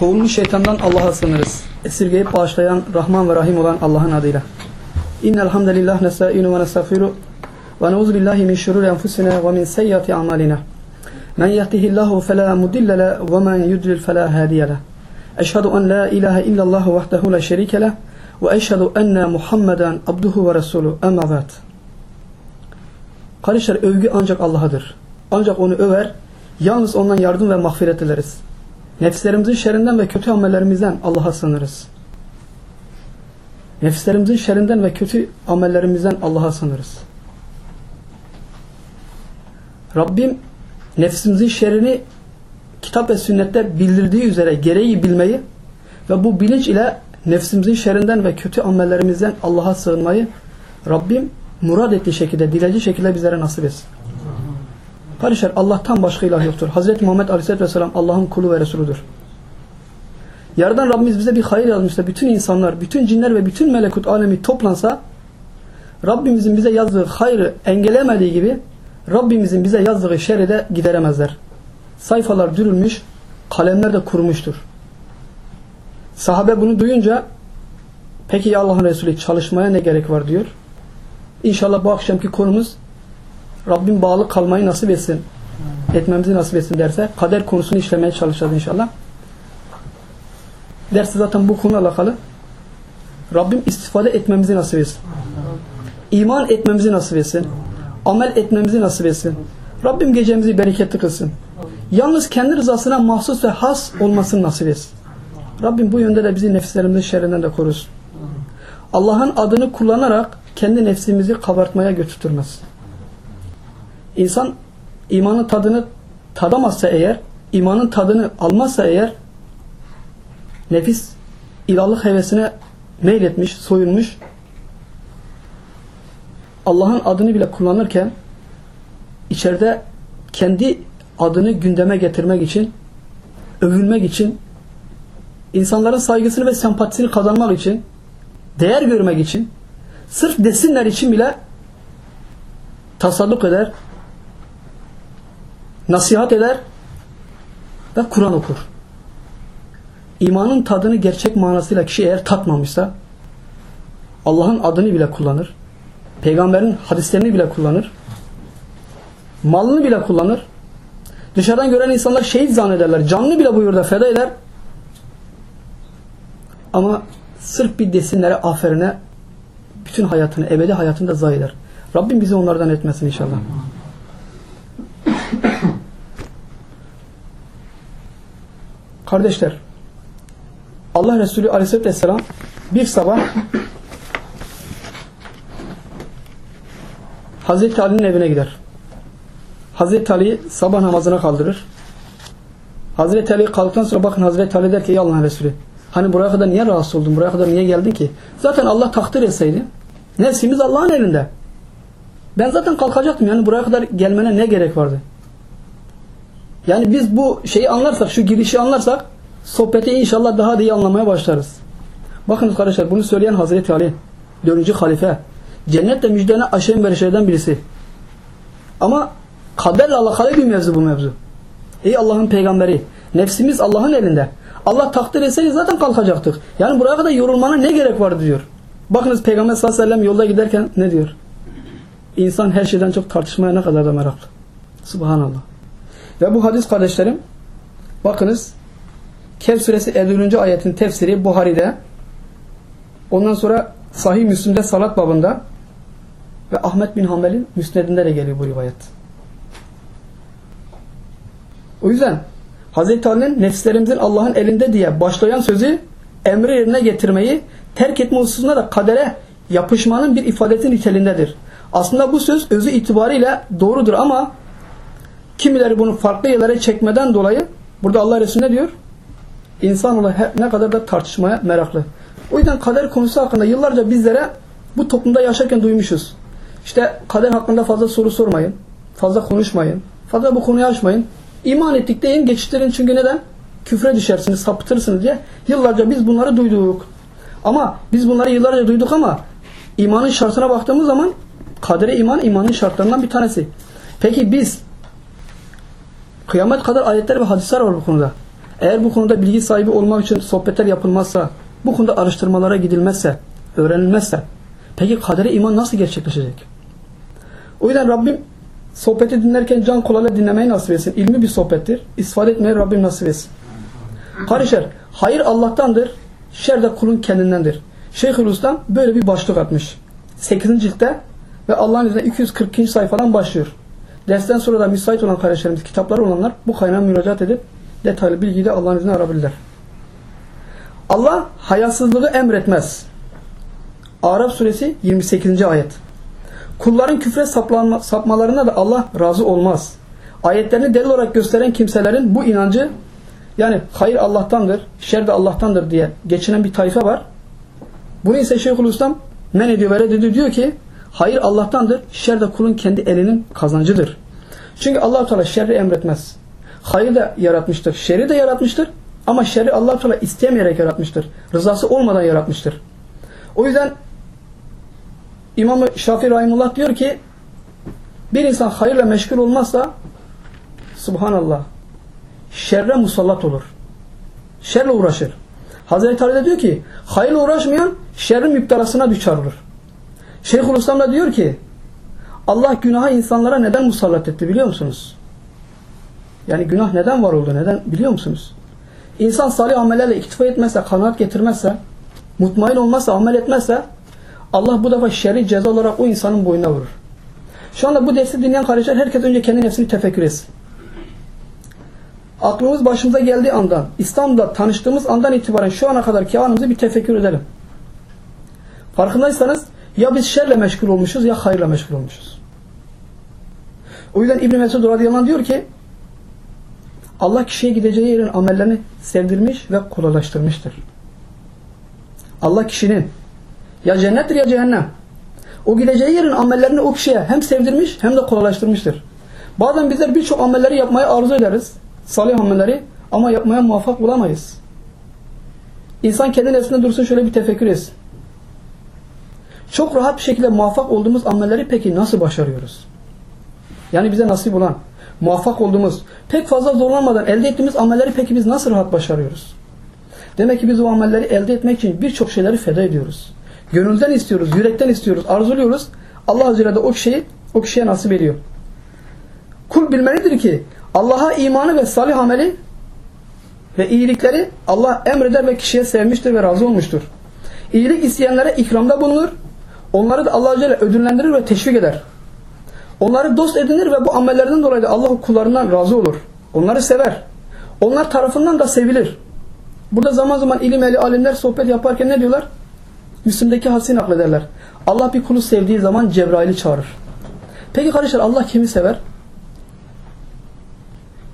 Kovulmuş şeytandan Allah'a sığınırız. Esirgeyip bağışlayan Rahman ve Rahim olan Allah'ın adıyla. İnnel hamdelillah nestaînu ve nestağfiru ve na'ûzu billahi min şurûri enfusina ve min seyyiati a'malina. Men yehdihillahu fela mudille le ve men yudlil fela hadiye le. Eşhedü en la ilahe illallah vahdehu la şerike le ve eşhedü enne Muhammeden abduhu ve resulü. Emma ba'd. Kardeşler övgü ancak Allah'adır. Ancak onu över, yalnız ondan yardım ve mağfiret dileriz. Nefislerimizin şerrinden ve kötü amellerimizden Allah'a sığınırız. Nefislerimizin şerrinden ve kötü amellerimizden Allah'a sığınırız. Rabbim nefsimizin şerrini kitap ve sünnette bildirdiği üzere gereği bilmeyi ve bu bilinç ile nefsimizin şerrinden ve kötü amellerimizden Allah'a sığınmayı Rabbim murad ettiği şekilde, dilediği şekilde bizlere nasip etsin. Kardeşler Allah'tan başka ilah yoktur. Hz. Muhammed Aleyhisselatü Vesselam Allah'ın kulu ve Resuludur. Yardan Rabbimiz bize bir hayır yazmışsa bütün insanlar, bütün cinler ve bütün melekut alemi toplansa Rabbimizin bize yazdığı hayrı engellemediği gibi Rabbimizin bize yazdığı şerri de gideremezler. Sayfalar dürülmüş, kalemler de kurumuştur. Sahabe bunu duyunca peki ya Allah'ın Resulü çalışmaya ne gerek var diyor. İnşallah bu akşamki konumuz Rabbim bağlı kalmayı nasip etsin. Etmemizi nasip etsin derse kader konusunu işlemeye çalışacağız inşallah. Dersi zaten bu konuyla alakalı. Rabbim istifade etmemizi nasip etsin. İman etmemizi nasip etsin. Amel etmemizi nasip etsin. Rabbim gecemizi bereketli kılsın. Yalnız kendi rızasına mahsus ve has olmasını nasip etsin. Rabbim bu yönde de bizi nefislerimizin şerrinden de korusun. Allah'ın adını kullanarak kendi nefsimizi kabartmaya götürtürmez. İnsan imanın tadını tadamazsa eğer, imanın tadını almazsa eğer nefis ilahlık hevesine meyletmiş, soyulmuş Allah'ın adını bile kullanırken içeride kendi adını gündeme getirmek için övülmek için insanların saygısını ve sempatisini kazanmak için değer görmek için sırf desinler için bile tasalluk eder nasihat eder ve Kur'an okur. İmanın tadını gerçek manasıyla kişi eğer tatmamışsa Allah'ın adını bile kullanır. Peygamberin hadislerini bile kullanır. Malını bile kullanır. Dışarıdan gören insanlar şehit zannederler. Canlı bile bu yurda feda eder. Ama sırf bir desinlere, aferine bütün hayatını, ebedi hayatını da zayi eder. Rabbim bizi onlardan etmesin inşallah. Kardeşler, Allah Resulü Aleyhisselatü Vesselam bir sabah Hazreti Ali'nin evine gider. Hazreti Ali sabah namazına kaldırır. Hazreti Ali kalktıktan sonra bakın Hazreti Ali der ki ya Allah Resulü hani buraya kadar niye rahatsız oldun? Buraya kadar niye geldin ki? Zaten Allah takdir etseydi nefsimiz Allah'ın elinde. Ben zaten kalkacaktım yani buraya kadar gelmene ne gerek vardı? Yani biz bu şeyi anlarsak, şu girişi anlarsak sohbeti inşallah daha da iyi anlamaya başlarız. Bakın arkadaşlar bunu söyleyen Hazreti Ali, dördüncü halife. Cennetle müjdene aşağı verişlerden birisi. Ama kaderle alakalı bir mevzu bu mevzu. Ey Allah'ın peygamberi, nefsimiz Allah'ın elinde. Allah takdir etseydi zaten kalkacaktık. Yani buraya kadar yorulmana ne gerek var diyor. Bakınız Peygamber sallallahu aleyhi ve sellem yolda giderken ne diyor? İnsan her şeyden çok tartışmaya ne kadar da meraklı. Subhanallah. Ve bu hadis kardeşlerim bakınız Kehf suresi 50. ayetin tefsiri Buhari'de ondan sonra Sahih Müslim'de salat babında ve Ahmet bin Hanbel'in müsnedinde de geliyor bu rivayet. O yüzden Hazreti Ali'nin nefislerimizin Allah'ın elinde diye başlayan sözü emri yerine getirmeyi terk etme hususunda da kadere yapışmanın bir ifadesi nitelindedir. Aslında bu söz özü itibariyle doğrudur ama kimileri bunu farklı yerlere çekmeden dolayı burada Allah Resulü ne diyor? İnsanoğlu ne kadar da tartışmaya meraklı. O yüzden kader konusu hakkında yıllarca bizlere bu toplumda yaşarken duymuşuz. İşte kader hakkında fazla soru sormayın. Fazla konuşmayın. Fazla bu konuyu açmayın. İman ettik deyin geçiştirin çünkü neden? Küfre düşersiniz, sapıtırsınız diye. Yıllarca biz bunları duyduk. Ama biz bunları yıllarca duyduk ama imanın şartına baktığımız zaman kadere iman imanın şartlarından bir tanesi. Peki biz kıyamet kadar ayetler ve hadisler var bu konuda. Eğer bu konuda bilgi sahibi olmak için sohbetler yapılmazsa, bu konuda araştırmalara gidilmezse, öğrenilmezse, peki kadere iman nasıl gerçekleşecek? O yüzden Rabbim sohbeti dinlerken can kulağıyla dinlemeyi nasip etsin. İlmi bir sohbettir. İstifade etmeyi Rabbim nasip etsin. Kardeşler, hayır Allah'tandır, şer de kulun kendindendir. Şeyhülislam böyle bir başlık atmış. 8. ciltte ve Allah'ın izniyle 240. sayfadan başlıyor. Dersten sonra da müsait olan kardeşlerimiz, kitapları olanlar bu kaynağa müracaat edip detaylı bilgiyi de Allah'ın izniyle arabilirler. Allah hayasızlığı emretmez. Araf suresi 28. ayet. Kulların küfre saplanma, sapmalarına da Allah razı olmaz. Ayetlerini delil olarak gösteren kimselerin bu inancı yani hayır Allah'tandır, şer de Allah'tandır diye geçinen bir tayfa var. Bunu ise Şeyhülislam men ediyor ve reddediyor. Diyor ki hayır Allah'tandır, şer de kulun kendi elinin kazancıdır. Çünkü allah Teala şerri emretmez. Hayır da yaratmıştır, şerri de yaratmıştır. Ama şerri allah Teala istemeyerek yaratmıştır. Rızası olmadan yaratmıştır. O yüzden İmam-ı Şafii Rahimullah diyor ki bir insan hayırla meşgul olmazsa subhanallah şerre musallat olur. Şerle uğraşır. Hazreti Ali de diyor ki hayırla uğraşmayan şerrin müptelasına düşer olur. Şeyhülislam da diyor ki Allah günaha insanlara neden musallat etti biliyor musunuz? Yani günah neden var oldu? Neden biliyor musunuz? İnsan salih amellerle iktifa etmezse, kanaat getirmezse, mutmain olmazsa, amel etmezse Allah bu defa şerri ceza olarak o insanın boynuna vurur. Şu anda bu dersi dinleyen kardeşler herkes önce kendi nefsini tefekkür etsin. Aklımız başımıza geldiği andan, İslam'da tanıştığımız andan itibaren şu ana kadar ki anımızı bir tefekkür edelim. Farkındaysanız ya biz şerle meşgul olmuşuz ya hayırla meşgul olmuşuz. O yüzden İbn Mesud radıyallahu anh diyor ki Allah kişiye gideceği yerin amellerini sevdirmiş ve kolaylaştırmıştır. Allah kişinin ya cennettir ya cehennem. O gideceği yerin amellerini o kişiye hem sevdirmiş hem de kolaylaştırmıştır. Bazen bizler birçok amelleri yapmayı arzu ederiz. Salih amelleri ama yapmaya muvaffak olamayız. İnsan kendi nefsinde dursun şöyle bir tefekkür etsin. Çok rahat bir şekilde muvaffak olduğumuz amelleri peki nasıl başarıyoruz? Yani bize nasip olan, muvaffak olduğumuz, pek fazla zorlanmadan elde ettiğimiz amelleri peki biz nasıl rahat başarıyoruz? Demek ki biz o amelleri elde etmek için birçok şeyleri feda ediyoruz. Gönülden istiyoruz, yürekten istiyoruz, arzuluyoruz. Allah Azze ve o kişiyi o kişiye nasip ediyor. Kul bilmelidir ki Allah'a imanı ve salih ameli ve iyilikleri Allah emreder ve kişiye sevmiştir ve razı olmuştur. İyilik isteyenlere ikramda bulunur. Onları da Allah Azze ve ödüllendirir ve teşvik eder. Onları dost edinir ve bu amellerden dolayı da Allah kullarından razı olur. Onları sever. Onlar tarafından da sevilir. Burada zaman zaman ilim eli alimler sohbet yaparken ne diyorlar? Müslüm'deki hadisi naklederler. Allah bir kulu sevdiği zaman Cebrail'i çağırır. Peki kardeşler Allah kimi sever?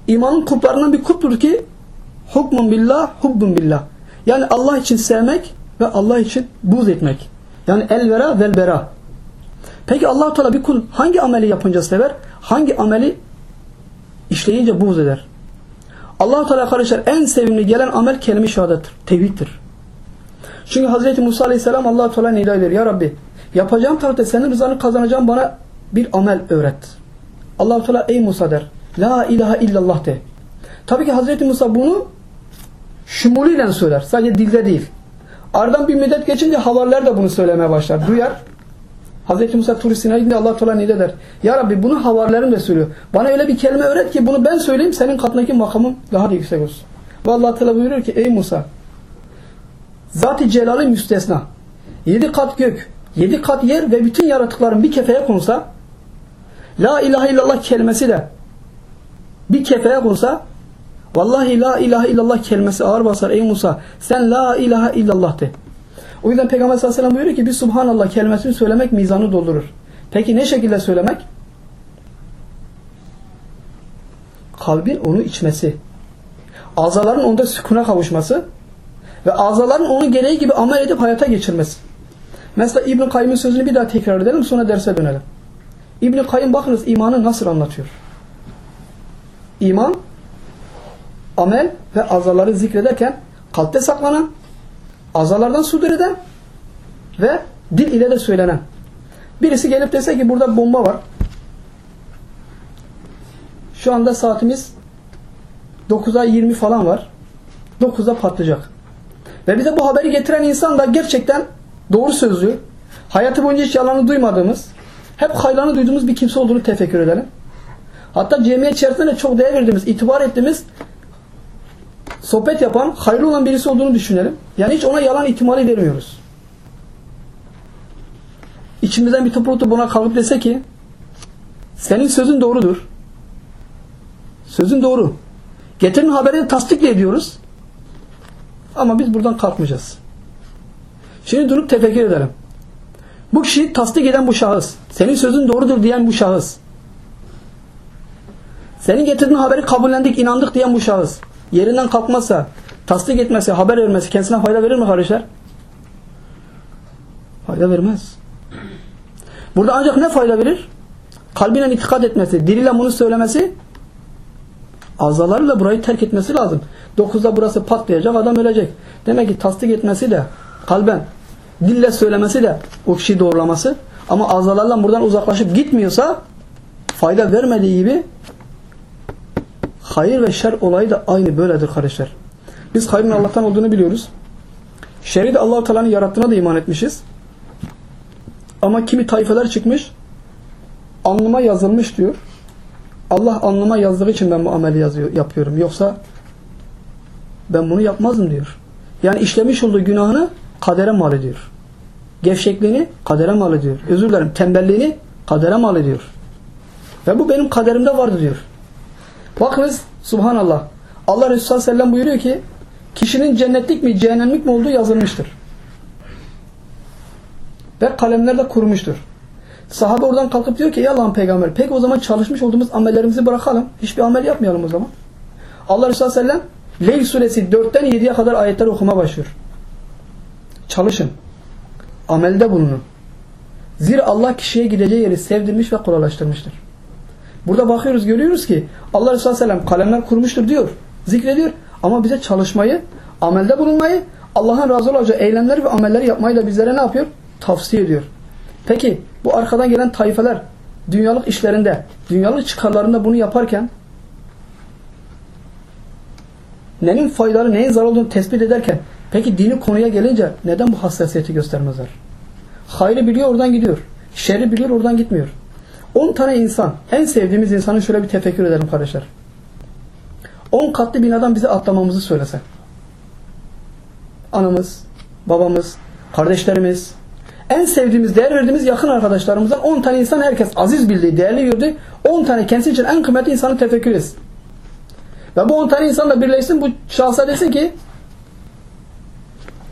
İmanın kuplarından bir kuptur ki hukmun billah, hubbun billah. Yani Allah için sevmek ve Allah için buz etmek. Yani el vera vel bera. Peki allah Teala bir kul hangi ameli yapınca sever? Hangi ameli işleyince buğz eder? allah Teala kardeşler en sevimli gelen amel kelime-i şehadettir. Tevhiddir. Çünkü Hazreti Musa Aleyhisselam allah Teala nida eder. Ya Rabbi yapacağım tarafta senin rızanı kazanacağım bana bir amel öğret. allah Teala ey Musa der. La ilahe illallah de. Tabii ki Hazreti Musa bunu şumuluyla söyler. Sadece dilde değil. Aradan bir müddet geçince havariler de bunu söylemeye başlar. Duyar. Hazreti Musa Tur Sina'yı Allah Teala ne der? Ya Rabbi bunu havarilerim de söylüyor. Bana öyle bir kelime öğret ki bunu ben söyleyeyim senin katındaki makamım daha da yüksek olsun. Ve Allah Teala buyuruyor ki ey Musa Zat-ı Celal'i müstesna. Yedi kat gök, yedi kat yer ve bütün yaratıkların bir kefeye konsa La ilahe illallah kelimesi de bir kefeye konsa Vallahi la ilahe illallah kelimesi ağır basar ey Musa. Sen la ilahe illallah de. O yüzden Peygamber sallallahu aleyhi ve sellem buyuruyor ki bir subhanallah kelimesini söylemek mizanı doldurur. Peki ne şekilde söylemek? Kalbin onu içmesi. Azaların onda sükuna kavuşması ve azaların onun gereği gibi amel edip hayata geçirmesi. Mesela İbn Kayyım'ın sözünü bir daha tekrar edelim sonra derse dönelim. İbn Kayyım bakınız imanı nasıl anlatıyor. İman amel ve azaları zikrederken kalpte saklanan, azalardan sudur eden ve dil ile de söylenen. Birisi gelip dese ki burada bomba var. Şu anda saatimiz 9'a 20 falan var. 9'da patlayacak. Ve bize bu haberi getiren insan da gerçekten doğru sözlü, hayatı boyunca hiç yalanı duymadığımız, hep hayranı duyduğumuz bir kimse olduğunu tefekkür edelim. Hatta cemiyet içerisinde de çok değer verdiğimiz, itibar ettiğimiz, sohbet yapan, hayırlı olan birisi olduğunu düşünelim. Yani hiç ona yalan ihtimali vermiyoruz. İçimizden bir toplulukta buna kalkıp dese ki, senin sözün doğrudur. Sözün doğru. Getirin haberi tasdikle ediyoruz. Ama biz buradan kalkmayacağız. Şimdi durup tefekkür edelim. Bu kişiyi tasdik eden bu şahıs, senin sözün doğrudur diyen bu şahıs, senin getirdiğin haberi kabullendik, inandık diyen bu şahıs, yerinden kalkmazsa, tasdik etmesi, haber vermesi kendisine fayda verir mi kardeşler? Fayda vermez. Burada ancak ne fayda verir? Kalbine itikad etmesi, diliyle bunu söylemesi, azalarıyla burayı terk etmesi lazım. Dokuzda burası patlayacak, adam ölecek. Demek ki tasdik etmesi de kalben, dille söylemesi de o kişiyi doğrulaması. Ama azalarla buradan uzaklaşıp gitmiyorsa fayda vermediği gibi hayır ve şer olayı da aynı böyledir kardeşler. Biz hayrın Allah'tan olduğunu biliyoruz. Şer'i de Allah-u Teala'nın yarattığına da iman etmişiz. Ama kimi tayfeler çıkmış alnıma yazılmış diyor. Allah alnıma yazdığı için ben bu ameli yazıyor, yapıyorum. Yoksa ben bunu yapmazdım diyor. Yani işlemiş olduğu günahını kadere mal ediyor. Gevşekliğini kadere mal ediyor. Özür dilerim tembelliğini kadere mal ediyor. Ve bu benim kaderimde vardı diyor. Bakınız subhanallah. Allah Resulü sallallahu aleyhi ve sellem buyuruyor ki kişinin cennetlik mi cehennemlik mi olduğu yazılmıştır. Ve kalemlerle kurmuştur. Sahabe oradan kalkıp diyor ki ya Allah'ın peygamber peki o zaman çalışmış olduğumuz amellerimizi bırakalım. Hiçbir amel yapmayalım o zaman. Allah Resulü sallallahu aleyhi ve sellem Leyl suresi 4'ten 7'ye kadar ayetler okuma başlıyor. Çalışın. Amelde bulunun. Zira Allah kişiye gideceği yeri sevdirmiş ve kolaylaştırmıştır. Burada bakıyoruz görüyoruz ki Allah Resulü sallallahu aleyhi ve sellem kalemler kurmuştur diyor. Zikrediyor. Ama bize çalışmayı, amelde bulunmayı, Allah'ın razı olacağı eylemler ve amelleri yapmayı da bizlere ne yapıyor? Tavsiye ediyor. Peki bu arkadan gelen tayfeler dünyalık işlerinde, dünyalık çıkarlarında bunu yaparken neyin faydalı, neyin zarar olduğunu tespit ederken peki dini konuya gelince neden bu hassasiyeti göstermezler? Hayrı biliyor oradan gidiyor. Şerri biliyor oradan gitmiyor. 10 tane insan, en sevdiğimiz insanı şöyle bir tefekkür edelim kardeşler. 10 katlı binadan bize atlamamızı söylese. Anamız, babamız, kardeşlerimiz, en sevdiğimiz, değer verdiğimiz yakın arkadaşlarımızdan 10 tane insan herkes aziz bildiği, değerli gördüğü 10 tane kendisi için en kıymetli insanı tefekkür etsin. Ve bu 10 tane insanla birleşsin bu şahsa desin ki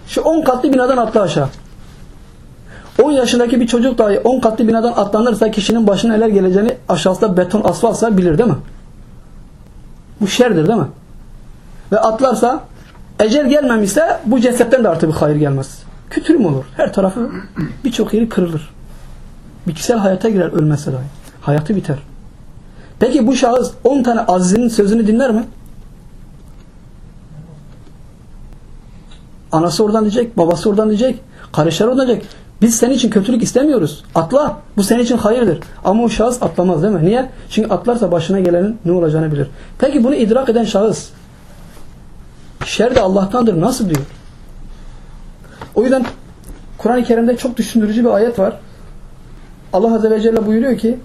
şu 10 katlı binadan atla aşağı. 10 yaşındaki bir çocuk dahi 10 katlı binadan atlanırsa kişinin başına neler geleceğini aşağısında beton asfaltsa bilir değil mi? Bu şerdir değil mi? Ve atlarsa ecel gelmemişse bu cesetten de artık bir hayır gelmez. Kütürüm olur. Her tarafı birçok yeri kırılır. Bitkisel hayata girer ölmezse dahi. Hayatı biter. Peki bu şahıs 10 tane azizinin sözünü dinler mi? Anası oradan diyecek, babası oradan diyecek, kardeşler oradan diyecek. Biz senin için kötülük istemiyoruz. Atla. Bu senin için hayırdır. Ama o şahıs atlamaz değil mi? Niye? Çünkü atlarsa başına gelenin ne olacağını bilir. Peki bunu idrak eden şahıs şer de Allah'tandır. Nasıl diyor? O yüzden Kur'an-ı Kerim'de çok düşündürücü bir ayet var. Allah Azze ve Celle buyuruyor ki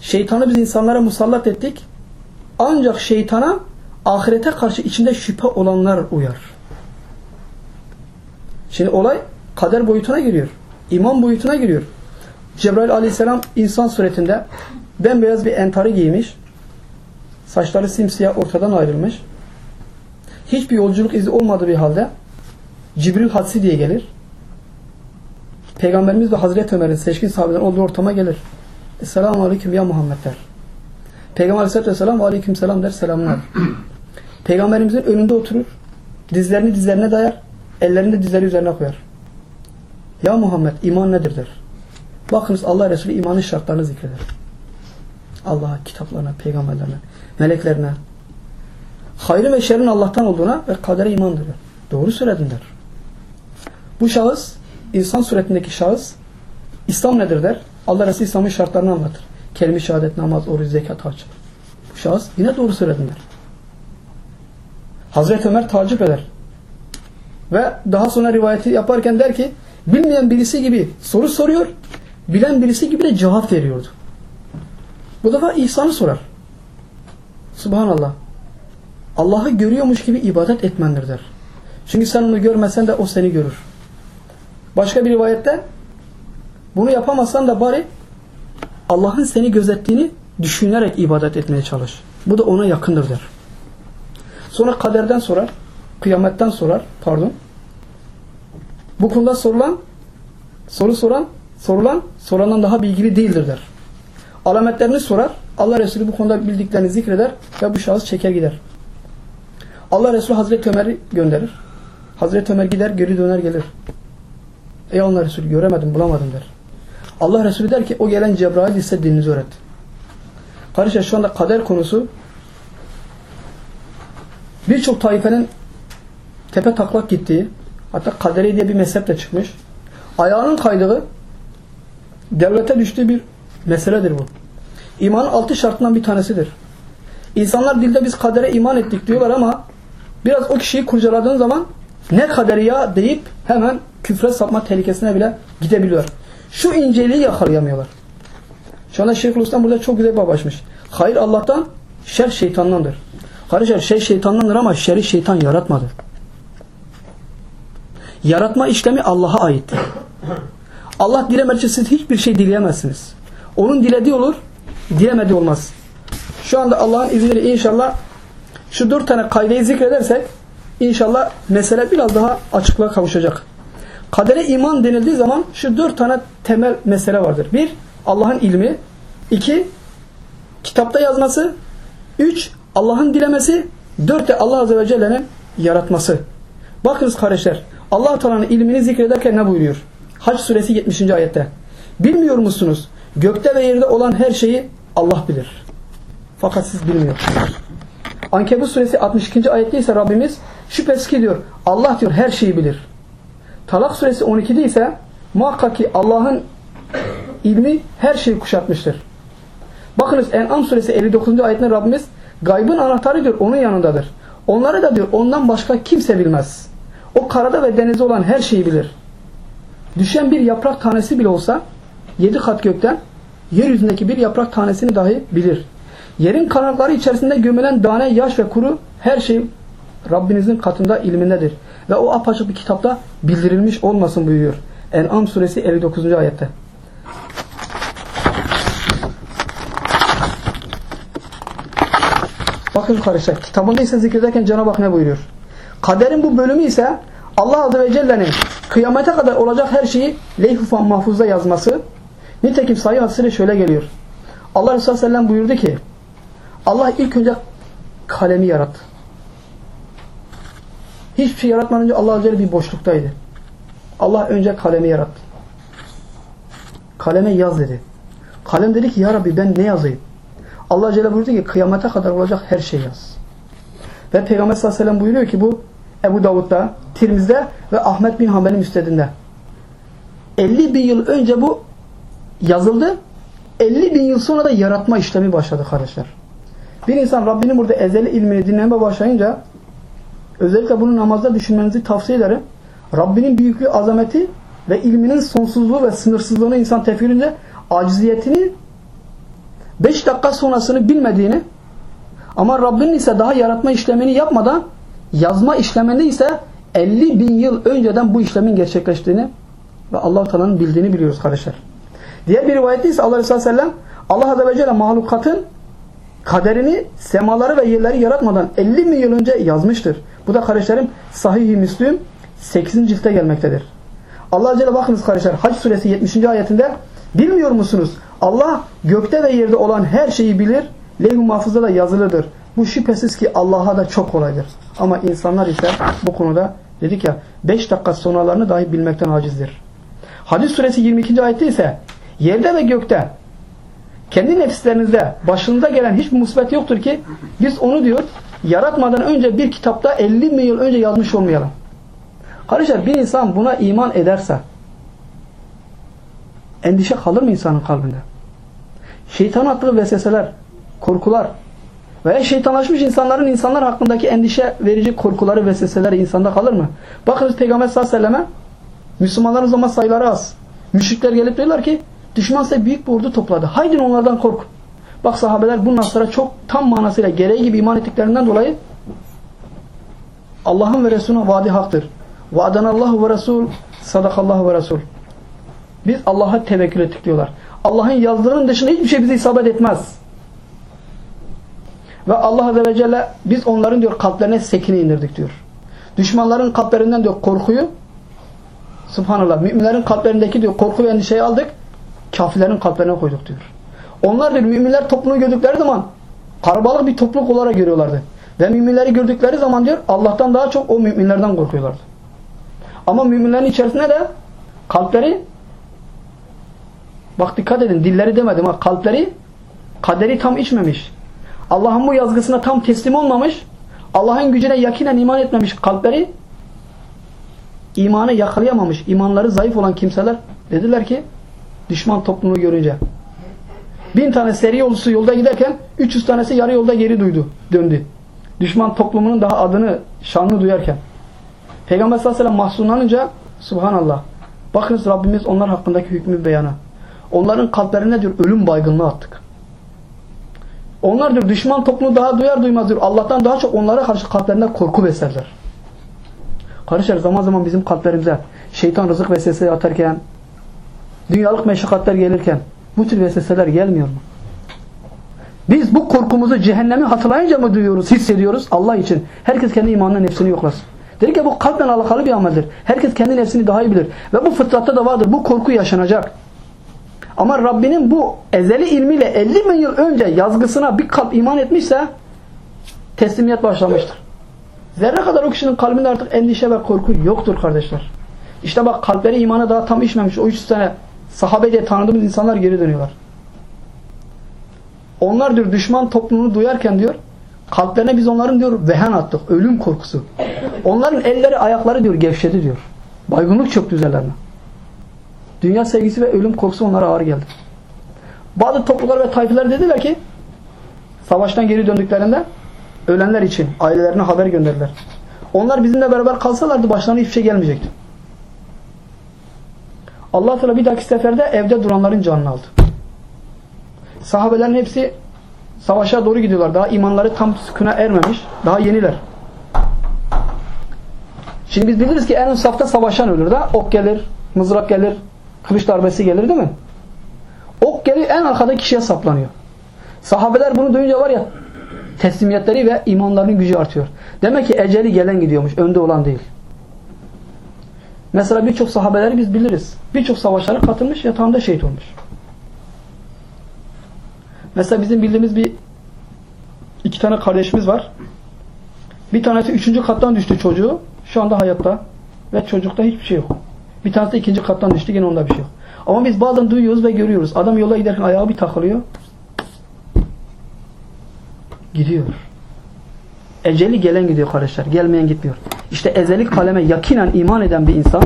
şeytanı biz insanlara musallat ettik. Ancak şeytana ahirete karşı içinde şüphe olanlar uyar. Şimdi olay kader boyutuna giriyor. İman boyutuna giriyor. Cebrail aleyhisselam insan suretinde bembeyaz bir entarı giymiş. Saçları simsiyah ortadan ayrılmış. Hiçbir yolculuk izi olmadığı bir halde Cibril hadsi diye gelir. Peygamberimiz ve Hazreti Ömer'in seçkin sahabeden olduğu ortama gelir. Esselamu Aleyküm ya Muhammed der. Peygamber Aleyhisselatü Vesselam Aleyküm Selam der selamlar. Peygamberimizin önünde oturur. Dizlerini dizlerine dayar. Ellerini de dizleri üzerine koyar. Ya Muhammed iman nedir der. Bakınız Allah Resulü imanın şartlarını zikreder. Allah'a, kitaplarına, peygamberlerine, meleklerine, hayrı ve şerrin Allah'tan olduğuna ve kadere imandır. Der. Doğru söyledin der. Bu şahıs, insan suretindeki şahıs, İslam nedir der. Allah Resulü İslam'ın şartlarını anlatır. Kelime-i şehadet, namaz, oruç, zekat, hac. Bu şahıs yine doğru söyledin der. Hazreti Ömer tacip eder. Ve daha sonra rivayeti yaparken der ki bilmeyen birisi gibi soru soruyor, bilen birisi gibi de cevap veriyordu. Bu defa ihsanı sorar. Subhanallah. Allah'ı görüyormuş gibi ibadet etmendir der. Çünkü sen onu görmesen de o seni görür. Başka bir rivayette bunu yapamazsan da bari Allah'ın seni gözettiğini düşünerek ibadet etmeye çalış. Bu da ona yakındır der. Sonra kaderden sorar. Kıyametten sorar. Pardon. Bu konuda sorulan soru soran sorulan sorandan daha bilgili değildir der. Alametlerini sorar. Allah Resulü bu konuda bildiklerini zikreder ve bu şahıs çeker gider. Allah Resulü Hazreti Ömer'i gönderir. Hazreti Ömer gider geri döner gelir. Ey Allah Resulü göremedim bulamadım der. Allah Resulü der ki o gelen Cebrail ise dininizi öğret. Kardeşler şu anda kader konusu birçok taifenin tepe taklak gittiği hatta kaderi diye bir mezhep de çıkmış. Ayağının kaydığı devlete düştüğü bir meseledir bu. İmanın altı şartından bir tanesidir. İnsanlar dilde biz kadere iman ettik diyorlar ama biraz o kişiyi kurcaladığın zaman ne kaderi ya deyip hemen küfre sapma tehlikesine bile gidebiliyor. Şu inceliği yakalayamıyorlar. Şu anda Şeyhülislam burada çok güzel başmış. Hayır Allah'tan, şer şeytandandır. Kardeşler şey şeytandandır ama şeri şeytan yaratmadı. Yaratma işlemi Allah'a aittir. Allah dilemedikçe siz hiçbir şey dileyemezsiniz. Onun dilediği olur, dilemediği olmaz. Şu anda Allah'ın izniyle inşallah şu dört tane kaydeyi zikredersek inşallah mesele biraz daha açıklığa kavuşacak. Kadere iman denildiği zaman şu dört tane temel mesele vardır. Bir, Allah'ın ilmi. iki kitapta yazması. Üç, Allah'ın dilemesi. Dört de Allah Azze ve Celle'nin yaratması. Bakınız kardeşler. Allah Teala'nın ilmini zikrederken ne buyuruyor? Hac suresi 70. ayette. Bilmiyor musunuz? Gökte ve yerde olan her şeyi Allah bilir. Fakat siz bilmiyorsunuz. Ankebut suresi 62. ayette ise Rabbimiz şüphesiz ki diyor Allah diyor her şeyi bilir. Talak suresi 12'de ise muhakkak ki Allah'ın ilmi her şeyi kuşatmıştır. Bakınız En'am suresi 59. ayetinde Rabbimiz gaybın anahtarı diyor onun yanındadır. Onları da diyor ondan başka kimse bilmez. O karada ve denizde olan her şeyi bilir. Düşen bir yaprak tanesi bile olsa yedi kat gökten yeryüzündeki bir yaprak tanesini dahi bilir. Yerin kanatları içerisinde gömülen tane, yaş ve kuru her şey Rabbinizin katında ilmindedir. Ve o apaçık bir kitapta bildirilmiş olmasın buyuruyor. En'am suresi 59. ayette. Bakın kardeşler kitabında ise zikrederken Cenab-ı Hak ne buyuruyor? Kaderin bu bölümü ise Allah Azze ve Celle'nin kıyamete kadar olacak her şeyi leyh-ı mahfuzda yazması. Nitekim sayı hadisiyle şöyle geliyor. Allah Resulü Sellem buyurdu ki Allah ilk önce kalemi yarattı. Hiçbir şey yaratmadan önce Allah Azze bir boşluktaydı. Allah önce kalemi yarattı. Kaleme yaz dedi. Kalem dedi ki ya Rabbi ben ne yazayım? Allah Celle buyurdu ki kıyamete kadar olacak her şey yaz. Ve Peygamber sallallahu aleyhi ve sellem buyuruyor ki bu Ebu Davud'da, Tirmiz'de ve Ahmet bin Hanbel'in müstedinde. 50 bin yıl önce bu yazıldı. 50 bin yıl sonra da yaratma işlemi başladı kardeşler. Bir insan Rabbinin burada ezeli ilmini dinlemeye başlayınca özellikle bunu namazda düşünmenizi tavsiye ederim. Rabbinin büyüklüğü, azameti ve ilminin sonsuzluğu ve sınırsızlığını insan tefkirince aciziyetini 5 dakika sonrasını bilmediğini ama Rabbinin ise daha yaratma işlemini yapmadan yazma işleminde ise 50 bin yıl önceden bu işlemin gerçekleştiğini ve Allah-u Teala'nın bildiğini biliyoruz kardeşler. Diğer bir rivayette ise Allah Resulü Sellem Allah Azze ve Celle mahlukatın kaderini semaları ve yerleri yaratmadan 50 bin yıl önce yazmıştır. Bu da kardeşlerim Sahih-i Müslüm 8. ciltte gelmektedir. Allah Azze ve bakınız kardeşler Hac suresi 70. ayetinde bilmiyor musunuz? Allah gökte ve yerde olan her şeyi bilir. Leyh-i mahfuzda da yazılıdır. Bu şüphesiz ki Allah'a da çok kolaydır. Ama insanlar ise bu konuda dedik ya 5 dakika sonralarını dahi bilmekten acizdir. Hadis suresi 22. ayette ise yerde ve gökte kendi nefislerinizde başınıza gelen hiçbir musibet yoktur ki biz onu diyor yaratmadan önce bir kitapta 50 bin yıl önce yazmış olmayalım. Kardeşler bir insan buna iman ederse endişe kalır mı insanın kalbinde? Şeytan attığı vesveseler, korkular Veya şeytanlaşmış insanların insanlar hakkındaki endişe verici korkuları, vesveseleri insanda kalır mı? Bakınız Peygamber sallallahu aleyhi ve selleme Müslümanların zaman sayıları az. Müşrikler gelip diyorlar ki düşman size büyük bir ordu topladı. Haydin onlardan kork. Bak sahabeler bundan sonra çok tam manasıyla gereği gibi iman ettiklerinden dolayı Allah'ın ve Resulü'nün vaadi haktır. Vaadanallahu ve Resul sadakallahu ve Resul. Biz Allah'a tevekkül ettik diyorlar. Allah'ın yazdığının dışında hiçbir şey bize isabet etmez. Ve Allah Azze ve Celle biz onların diyor kalplerine sekine indirdik diyor. Düşmanların kalplerinden diyor korkuyu Subhanallah. Müminlerin kalplerindeki diyor korku ve endişeyi aldık. Kafirlerin kalplerine koyduk diyor. Onlar diyor müminler topluluğu gördükleri zaman karabalık bir topluluk olarak görüyorlardı. Ve müminleri gördükleri zaman diyor Allah'tan daha çok o müminlerden korkuyorlardı. Ama müminlerin içerisinde de kalpleri bak dikkat edin dilleri demedim ha kalpleri kaderi tam içmemiş. Allah'ın bu yazgısına tam teslim olmamış. Allah'ın gücüne yakinen iman etmemiş kalpleri imanı yakalayamamış, imanları zayıf olan kimseler dediler ki düşman topluluğu görünce bin tane seri yolcusu yolda giderken 300 tanesi yarı yolda geri duydu, döndü. Düşman toplumunun daha adını, şanlı duyarken. Peygamber sallallahu aleyhi ve sellem mahzunlanınca subhanallah bakınız Rabbimiz onlar hakkındaki hükmü beyana. Onların kalplerine diyor ölüm baygınlığı attık. Onlar diyor düşman toplumu daha duyar duymaz diyor. Allah'tan daha çok onlara karşı kalplerinde korku beslerler. Kardeşler zaman zaman bizim kalplerimize şeytan rızık vesvesesi atarken, dünyalık meşakkatler gelirken bu tür vesveseler gelmiyor mu? Biz bu korkumuzu cehennemi hatırlayınca mı duyuyoruz, hissediyoruz? Allah için. Herkes kendi imanına nefsini yoklasın. Dedi ki bu kalple alakalı bir ameldir. Herkes kendi nefsini daha iyi bilir. Ve bu fıtratta da vardır. Bu korku yaşanacak. Ama Rabbinin bu ezeli ilmiyle 50 bin yıl önce yazgısına bir kalp iman etmişse teslimiyet başlamıştır. Zerre kadar o kişinin kalbinde artık endişe ve korku yoktur kardeşler. İşte bak kalpleri imana daha tam işmemiş o 300 tane sahabe tanıdığımız insanlar geri dönüyorlar. Onlar diyor düşman toplumunu duyarken diyor kalplerine biz onların diyor vehen attık. Ölüm korkusu. Onların elleri ayakları diyor gevşedi diyor. Baygınlık çöktü üzerlerine. Dünya sevgisi ve ölüm korkusu onlara ağır geldi. Bazı topluluklar ve tayfeler dediler ki savaştan geri döndüklerinde ölenler için ailelerine haber gönderdiler. Onlar bizimle beraber kalsalardı başlarına hiçbir şey gelmeyecekti. Allah Teala bir dahaki seferde evde duranların canını aldı. Sahabelerin hepsi savaşa doğru gidiyorlar. Daha imanları tam sükuna ermemiş. Daha yeniler. Şimdi biz biliriz ki en safta savaşan ölür da ok gelir, mızrak gelir, kılıç darbesi gelir değil mi? Ok gelir en arkada kişiye saplanıyor. Sahabeler bunu duyunca var ya teslimiyetleri ve imanlarının gücü artıyor. Demek ki eceli gelen gidiyormuş. Önde olan değil. Mesela birçok sahabeleri biz biliriz. Birçok savaşlara katılmış yatağında şehit olmuş. Mesela bizim bildiğimiz bir iki tane kardeşimiz var. Bir tanesi üçüncü kattan düştü çocuğu. Şu anda hayatta. Ve çocukta hiçbir şey yok. Bir tanesi de ikinci kattan düştü. Yine onda bir şey yok. Ama biz bazen duyuyoruz ve görüyoruz. Adam yola giderken ayağı bir takılıyor. Gidiyor. Eceli gelen gidiyor kardeşler. Gelmeyen gitmiyor. İşte ezelik kaleme yakinen iman eden bir insan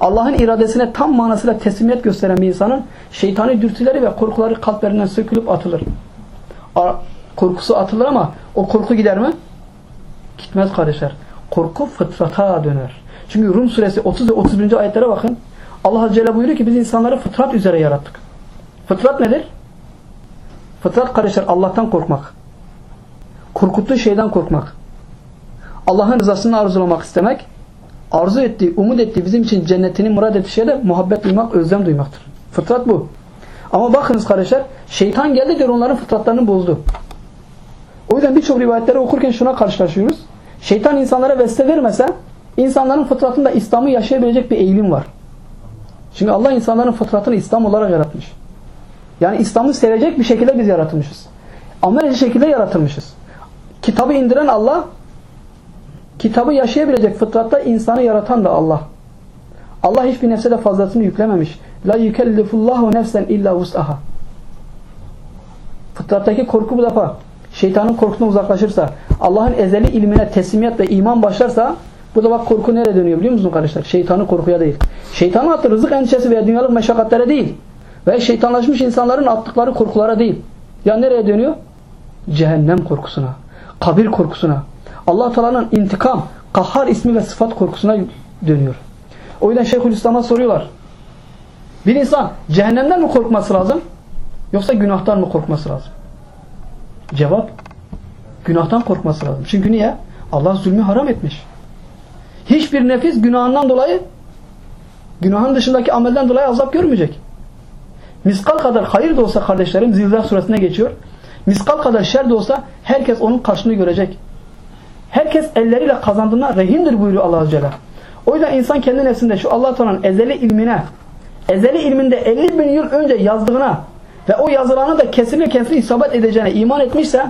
Allah'ın iradesine tam manasıyla teslimiyet gösteren bir insanın şeytani dürtüleri ve korkuları kalplerinden sökülüp atılır. Korkusu atılır ama o korku gider mi? Gitmez kardeşler. Korku fıtrata döner. Çünkü Rum suresi 30 ve 31. ayetlere bakın. Allah Azze Celle buyuruyor ki biz insanları fıtrat üzere yarattık. Fıtrat nedir? Fıtrat kardeşler Allah'tan korkmak. Korkuttuğu şeyden korkmak. Allah'ın rızasını arzulamak istemek. Arzu ettiği, umut ettiği bizim için cennetini murad ettiği şeyde muhabbet duymak, özlem duymaktır. Fıtrat bu. Ama bakınız kardeşler şeytan geldi diyor onların fıtratlarını bozdu. O yüzden birçok rivayetleri okurken şuna karşılaşıyoruz. Şeytan insanlara vesile vermese insanların fıtratında İslam'ı yaşayabilecek bir eğilim var. Çünkü Allah insanların fıtratını İslam olarak yaratmış. Yani İslam'ı sevecek bir şekilde biz yaratılmışız. Amel şekilde yaratılmışız. Kitabı indiren Allah, kitabı yaşayabilecek fıtratta insanı yaratan da Allah. Allah hiçbir nefse de fazlasını yüklememiş. La yükellifullahu nefsen illa vus'aha. Fıtrattaki korku bu defa şeytanın korkusundan uzaklaşırsa, Allah'ın ezeli ilmine teslimiyet ve iman başlarsa bu da bak korku nereye dönüyor biliyor musun kardeşler? Şeytanın korkuya değil. Şeytanın attığı rızık endişesi veya dünyalık meşakkatlere değil. Ve şeytanlaşmış insanların attıkları korkulara değil. Ya nereye dönüyor? cehennem korkusuna, kabir korkusuna, Allah Teala'nın intikam, kahhar ismi ve sıfat korkusuna dönüyor. O yüzden Şeyhülislam'a soruyorlar. Bir insan cehennemden mi korkması lazım? Yoksa günahtan mı korkması lazım? Cevap günahtan korkması lazım. Çünkü niye? Allah zulmü haram etmiş. Hiçbir nefis günahından dolayı günahın dışındaki amelden dolayı azap görmeyecek. Miskal kadar hayır da olsa kardeşlerim Zilzal suresine geçiyor. Miskal kadar şer de olsa herkes onun karşılığını görecek. Herkes elleriyle kazandığına rehindir buyuruyor Allah Celle. O yüzden insan kendi nefsinde şu Allah Teala'nın ezeli ilmine, ezeli ilminde 50 bin yıl önce yazdığına ve o yazılanı da kesinlikle kendisine isabet edeceğine iman etmişse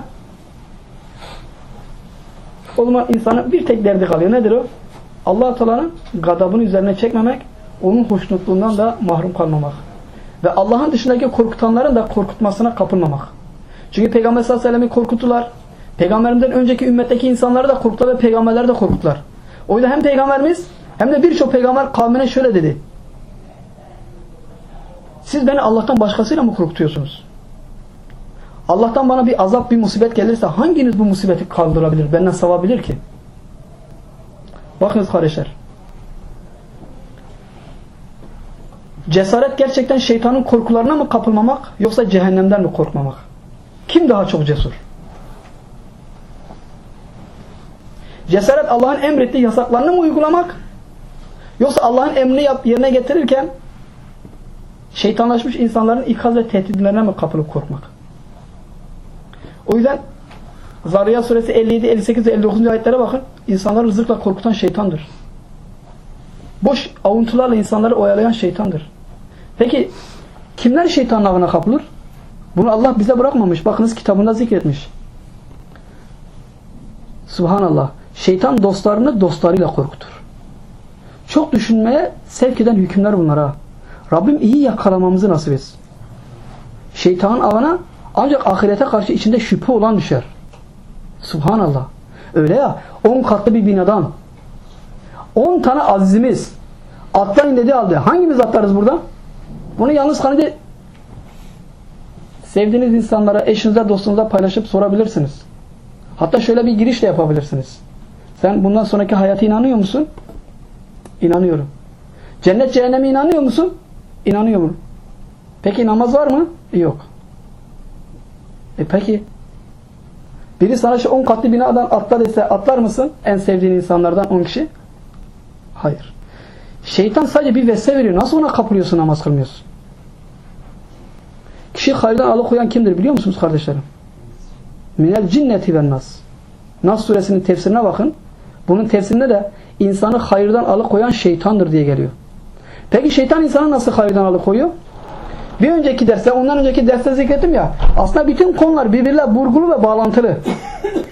o zaman insanın bir tek derdi kalıyor. Nedir o? Allah Teala'nın gadabını üzerine çekmemek, onun hoşnutluğundan da mahrum kalmamak. Ve Allah'ın dışındaki korkutanların da korkutmasına kapılmamak. Çünkü Peygamber sallallahu aleyhi ve sellem'i korkuttular. Peygamberimizden önceki ümmetteki insanları da korktular ve peygamberleri de korkuttular. O yüzden hem peygamberimiz hem de birçok peygamber kavmine şöyle dedi. Siz beni Allah'tan başkasıyla mı korkutuyorsunuz? Allah'tan bana bir azap, bir musibet gelirse hanginiz bu musibeti kaldırabilir, benden savabilir ki? Bakınız kardeşler. Cesaret gerçekten şeytanın korkularına mı kapılmamak yoksa cehennemden mi korkmamak? Kim daha çok cesur? Cesaret Allah'ın emrettiği yasaklarını mı uygulamak? Yoksa Allah'ın emrini yerine getirirken şeytanlaşmış insanların ikaz ve tehditlerine mi kapılıp korkmak? O yüzden Zariyat suresi 57, 58 ve 59. ayetlere bakın. İnsanları rızıkla korkutan şeytandır. Boş avuntularla insanları oyalayan şeytandır. Peki kimler şeytanın avına kapılır? Bunu Allah bize bırakmamış. Bakınız kitabında zikretmiş. Subhanallah. Şeytan dostlarını dostlarıyla korkutur. Çok düşünmeye sevk eden hükümler bunlar ha. Rabbim iyi yakalamamızı nasip etsin. Şeytanın avına ancak ahirete karşı içinde şüphe olan düşer. Subhanallah. Öyle ya 10 katlı bir binadan 10 tane azizimiz atlayın dedi aldı. Hangimiz atlarız burada? Bunu yalnız kalınca sevdiğiniz insanlara, eşinize, dostunuza paylaşıp sorabilirsiniz. Hatta şöyle bir giriş de yapabilirsiniz. Sen bundan sonraki hayata inanıyor musun? İnanıyorum. Cennet cehenneme inanıyor musun? İnanıyorum. Peki namaz var mı? Yok. E peki biri sana şu 10 katlı binadan atla dese atlar mısın? En sevdiğin insanlardan 10 kişi? Hayır. Şeytan sadece bir vesile veriyor. Nasıl ona kapılıyorsun namaz kılmıyorsun? Kişi hayırdan alıkoyan kimdir biliyor musunuz kardeşlerim? Minel cinneti ve nas. Nas suresinin tefsirine bakın. Bunun tefsirinde de insanı hayırdan alıkoyan şeytandır diye geliyor. Peki şeytan insanı nasıl hayırdan alıkoyuyor? Bir önceki derste, ondan önceki derste zikrettim ya. Aslında bütün konular birbirle burgulu ve bağlantılı.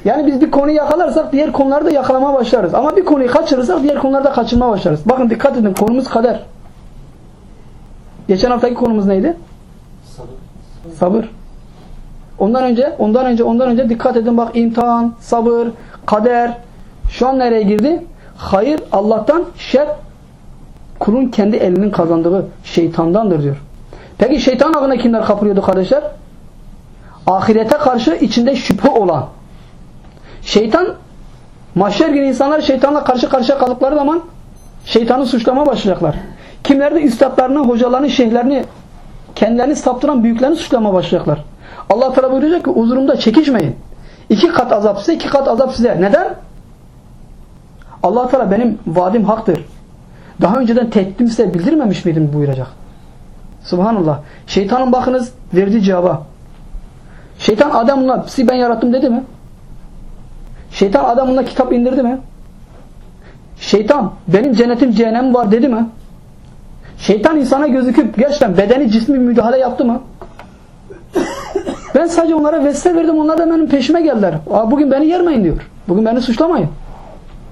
Yani biz bir konuyu yakalarsak diğer konuları da yakalamaya başlarız. Ama bir konuyu kaçırırsak diğer konularda kaçırmaya başlarız. Bakın dikkat edin konumuz kader. Geçen haftaki konumuz neydi? Sabır. Sabır. Ondan önce, ondan önce, ondan önce dikkat edin bak imtihan, sabır, kader. Şu an nereye girdi? Hayır Allah'tan, şer kulun kendi elinin kazandığı şeytandandır diyor. Peki şeytan ağına kimler kapılıyordu kardeşler? Ahirete karşı içinde şüphe olan. Şeytan mahşer günü insanlar şeytanla karşı karşıya kaldıkları zaman şeytanı suçlama başlayacaklar. Kimler de üstadlarını, hocalarını, şeyhlerini kendilerini saptıran büyüklerini suçlama başlayacaklar. Allah Teala buyuracak ki huzurumda çekişmeyin. İki kat azap size, iki kat azap size. Neden? Allah Teala benim vaadim haktır. Daha önceden tehditim size bildirmemiş miydim buyuracak. Subhanallah. Şeytanın bakınız verdiği cevaba. Şeytan Adem'la sizi ben yarattım dedi mi? Şeytan Adem'la kitap indirdi mi? Şeytan benim cennetim cehennem var dedi mi? Şeytan insana gözüküp gerçekten bedeni cismi müdahale yaptı mı? Ben sadece onlara vesile verdim. Onlar da benim peşime geldiler. Bugün beni yermeyin diyor. Bugün beni suçlamayın.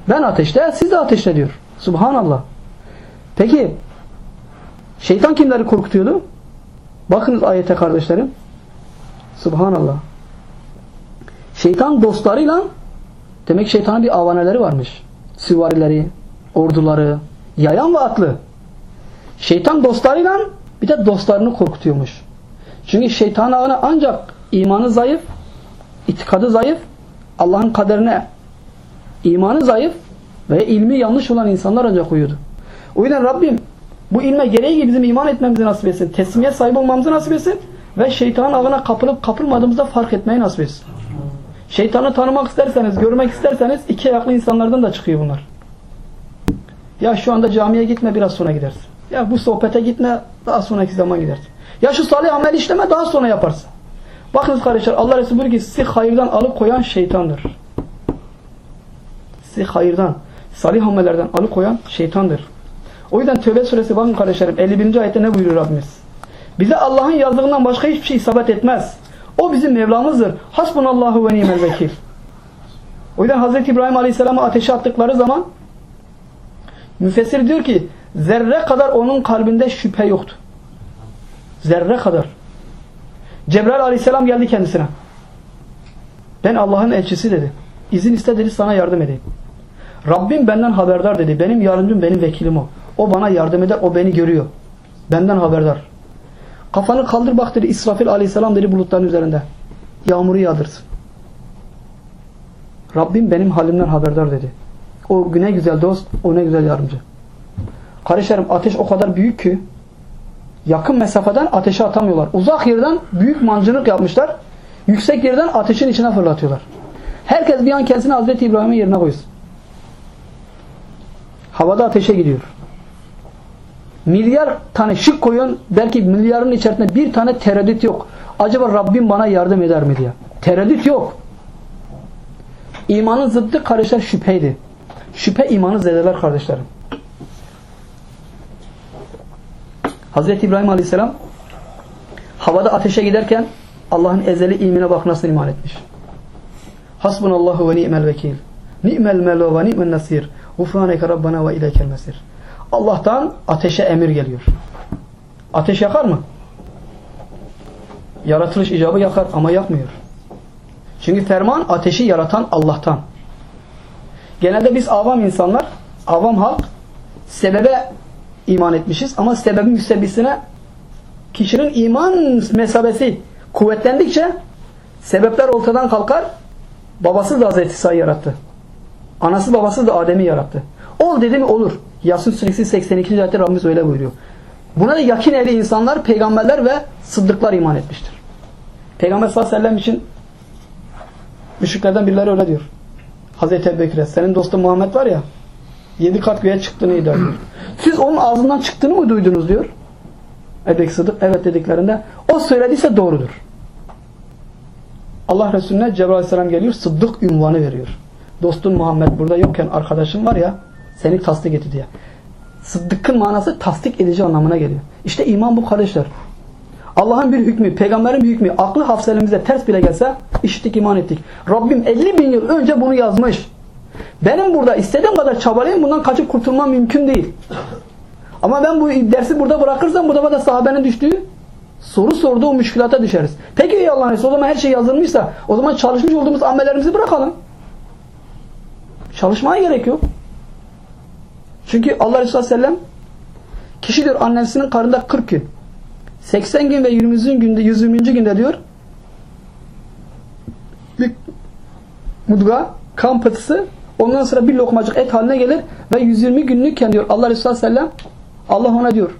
Ben ateşte, siz de ateşte diyor. Subhanallah. Peki şeytan kimleri korkutuyordu? Bakınız ayete kardeşlerim. Subhanallah. Şeytan dostlarıyla demek şeytanın bir avaneleri varmış. Süvarileri, orduları, yayan ve atlı. Şeytan dostlarıyla bir de dostlarını korkutuyormuş. Çünkü şeytan ağına ancak imanı zayıf, itikadı zayıf, Allah'ın kaderine imanı zayıf ve ilmi yanlış olan insanlar ancak uyuyordu. O yüzden Rabbim bu ilme gereği bizim iman etmemizi nasip etsin. Teslimiyet sahibi olmamızı nasip etsin. Ve şeytanın ağına kapılıp kapılmadığımızda fark etmeyi nasip etsin. Şeytanı tanımak isterseniz, görmek isterseniz iki ayaklı insanlardan da çıkıyor bunlar. Ya şu anda camiye gitme biraz sonra gidersin. Ya bu sohbete gitme daha sonraki zaman gidersin. Ya şu salih amel işleme daha sonra yaparsın. Bakınız kardeşler Allah Resulü buyuruyor ki sizi hayırdan alıp koyan şeytandır. Sizi hayırdan, salih amellerden alıkoyan şeytandır. O yüzden Tövbe suresi bakın kardeşlerim 51. ayette ne buyuruyor Rabbimiz? Bize Allah'ın yazdığından başka hiçbir şey isabet etmez. O bizim Mevlamızdır. Hasbunallahu ve nimel vekil. O yüzden Hazreti İbrahim Aleyhisselam'ı ateşe attıkları zaman müfessir diyor ki zerre kadar onun kalbinde şüphe yoktu. Zerre kadar. Cebrail Aleyhisselam geldi kendisine. Ben Allah'ın elçisi dedi. İzin iste dedi sana yardım edeyim. Rabbim benden haberdar dedi. Benim yardımcım benim vekilim o. O bana yardım eder. O beni görüyor. Benden haberdar. Kafanı kaldır bak dedi. İsrafil aleyhisselam dedi bulutların üzerinde. Yağmuru yağdırsın. Rabbim benim halimden haberdar dedi. O ne güzel dost, o ne güzel yardımcı. Kardeşlerim ateş o kadar büyük ki yakın mesafeden ateşe atamıyorlar. Uzak yerden büyük mancınık yapmışlar. Yüksek yerden ateşin içine fırlatıyorlar. Herkes bir an kendisini Hazreti İbrahim'in yerine koysun. Havada ateşe gidiyor. Milyar tane şık koyun belki milyarın içerisinde bir tane tereddüt yok. Acaba Rabbim bana yardım eder mi diye. Tereddüt yok. İmanın zıddı kardeşler şüpheydi. Şüphe imanı zedeler kardeşlerim. Hazreti İbrahim Aleyhisselam havada ateşe giderken Allah'ın ezeli ilmine bak nasıl iman etmiş. Hasbunallahu ve ni'mel vekil. Ni'mel melo ve ni'mel nasir. Gufraneke Rabbana ve ileykel mesir. Allah'tan ateşe emir geliyor. Ateş yakar mı? Yaratılış icabı yakar ama yakmıyor. Çünkü ferman ateşi yaratan Allah'tan. Genelde biz avam insanlar, avam halk sebebe iman etmişiz ama sebebin müsebbisine kişinin iman mesabesi kuvvetlendikçe sebepler ortadan kalkar. Babası da Hazreti İsa'yı yarattı. Anası babası da Adem'i yarattı. Ol dedi mi olur. Yasin suresi 82. ayette Rabbimiz öyle buyuruyor. Buna da yakin ehli insanlar, peygamberler ve sıddıklar iman etmiştir. Peygamber sallallahu aleyhi ve sellem için müşriklerden birileri öyle diyor. Hazreti Ebubekir'e senin dostun Muhammed var ya yedi kat göğe çıktığını iddia ediyor. Siz onun ağzından çıktığını mı duydunuz diyor. Ebek Sıdık evet dediklerinde o söylediyse doğrudur. Allah Resulüne Cebrail Aleyhisselam geliyor Sıddık ünvanı veriyor. Dostun Muhammed burada yokken arkadaşın var ya seni tasdik etti diye. Sıddıkın manası tasdik edici anlamına geliyor. İşte iman bu kardeşler. Allah'ın bir hükmü, peygamberin bir hükmü aklı hafsalemizde ters bile gelse işittik iman ettik. Rabbim 50 bin yıl önce bunu yazmış. Benim burada istediğim kadar çabalayayım bundan kaçıp kurtulmam mümkün değil. Ama ben bu dersi burada bırakırsam bu defa da sahabenin düştüğü soru sorduğu müşkülata düşeriz. Peki ey Allah'ın o zaman her şey yazılmışsa o zaman çalışmış olduğumuz amellerimizi bırakalım. Çalışmaya gerek yok. Çünkü Allah Resulü Sellem kişi diyor annesinin karnında 40 gün 80 gün ve 120. günde 120. günde diyor bir mudga kan pıtısı ondan sonra bir lokmacık et haline gelir ve 120 günlükken diyor Allah Resulü Sellem Allah ona diyor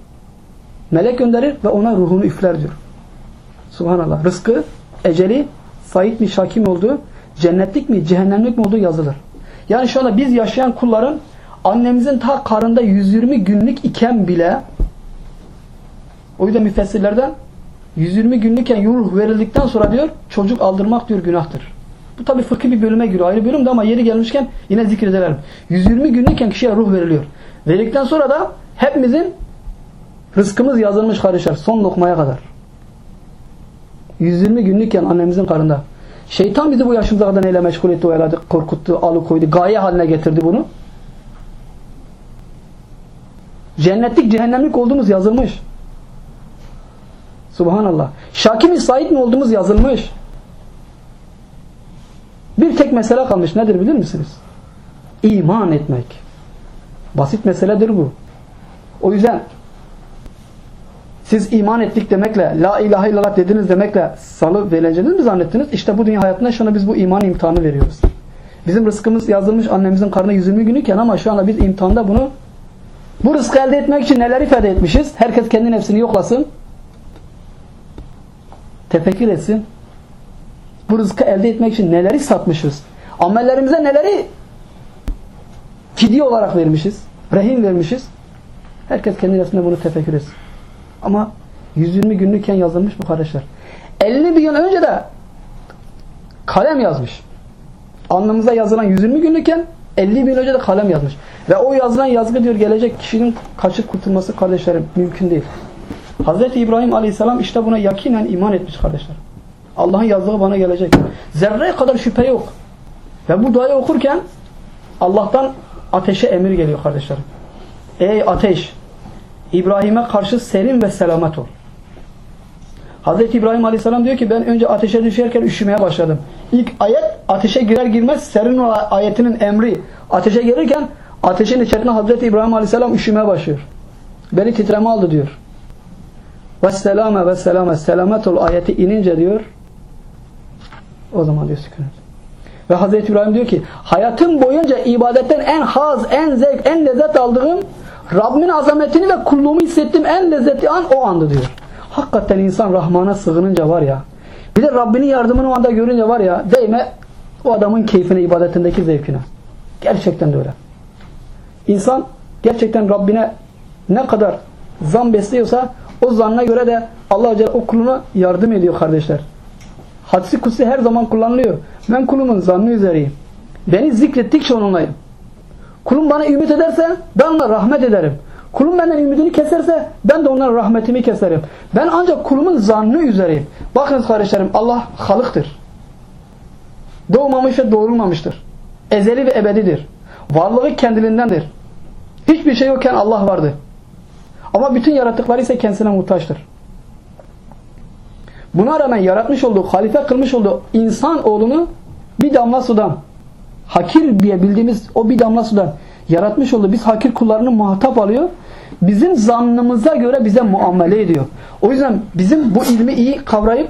melek gönderir ve ona ruhunu üfler diyor. Subhanallah. Rızkı, eceli, sait mi, şakim olduğu, cennetlik mi, cehennemlik mi olduğu yazılır. Yani şu anda biz yaşayan kulların annemizin ta karında 120 günlük iken bile o yüzden müfessirlerden 120 günlükken ruh verildikten sonra diyor çocuk aldırmak diyor günahtır. Bu tabi fıkhi bir bölüme giriyor. Ayrı bölüm de ama yeri gelmişken yine zikredelim. 120 günlükken kişiye ruh veriliyor. Verildikten sonra da hepimizin rızkımız yazılmış kardeşler. Son lokmaya kadar. 120 günlükken annemizin karında. Şeytan bizi bu yaşımıza kadar neyle meşgul etti, oyaladı, korkuttu, alıkoydu, gaye haline getirdi bunu. Cennetlik, cehennemlik olduğumuz yazılmış. Subhanallah. Şaki mi, sahip mi olduğumuz yazılmış. Bir tek mesele kalmış. Nedir bilir misiniz? İman etmek. Basit meseledir bu. O yüzden siz iman ettik demekle, la ilahe illallah dediniz demekle salı verileceğiniz mi zannettiniz? İşte bu dünya hayatında şu anda biz bu iman imtihanı veriyoruz. Bizim rızkımız yazılmış annemizin karnına 120 günüken ama şu anda biz imtihanda bunu bu rızkı elde etmek için neler ifade etmişiz? Herkes kendi nefsini yoklasın. Tefekkür etsin. Bu rızkı elde etmek için neleri satmışız? Amellerimize neleri fidye olarak vermişiz? Rehin vermişiz. Herkes kendi nefsinde bunu tefekkür etsin. Ama 120 günlükken yazılmış bu kardeşler. 50 bin yıl önce de kalem yazmış. Alnımıza yazılan 120 günlükken 50 bin önce de kalem yazmış. Ve o yazılan yazgı diyor gelecek kişinin kaçıp kurtulması kardeşlerim mümkün değil. Hazreti İbrahim Aleyhisselam işte buna yakinen iman etmiş kardeşler. Allah'ın yazdığı bana gelecek. Zerreye kadar şüphe yok. Ve bu duayı okurken Allah'tan ateşe emir geliyor kardeşlerim. Ey ateş! İbrahim'e karşı serin ve selamet ol. Hazreti İbrahim Aleyhisselam diyor ki ben önce ateşe düşerken üşümeye başladım. İlk ayet ateşe girer girmez serin ayetinin emri ateşe gelirken ateşin içerisinde Hazreti İbrahim Aleyhisselam üşümeye başlıyor. Beni titreme aldı diyor. Ve selame ve selame selamet ol ayeti inince diyor o zaman diyor sükunet. Ve Hazreti İbrahim diyor ki hayatım boyunca ibadetten en haz, en zevk, en lezzet aldığım Rabbimin azametini ve kulluğumu hissettiğim en lezzetli an o andı diyor. Hakikaten insan Rahman'a sığınınca var ya bir de Rabbinin yardımını o anda görünce var ya değme o adamın keyfine, ibadetindeki zevkine. Gerçekten de öyle. İnsan gerçekten Rabbine ne kadar zan besliyorsa o zanna göre de Allah Celle o kuluna yardım ediyor kardeşler. Hadsi kutsi her zaman kullanılıyor. Ben kulumun zannı üzereyim. Beni zikrettikçe onunlayım. Kulum bana ümit ederse ben ona rahmet ederim. Kulum benden ümidini keserse ben de onların rahmetimi keserim. Ben ancak kulumun zannı üzereyim. Bakınız kardeşlerim Allah halıktır. Doğmamış ve doğrulmamıştır. Ezeli ve ebedidir. Varlığı kendilerindendir. Hiçbir şey yokken Allah vardı. Ama bütün yaratıkları ise kendisine muhtaçtır. Buna rağmen yaratmış olduğu, halife kılmış olduğu insan oğlunu bir damla sudan, hakir diye bildiğimiz o bir damla sudan yaratmış olduğu biz hakir kullarını muhatap alıyor. Bizim zannımıza göre bize muamele ediyor. O yüzden bizim bu ilmi iyi kavrayıp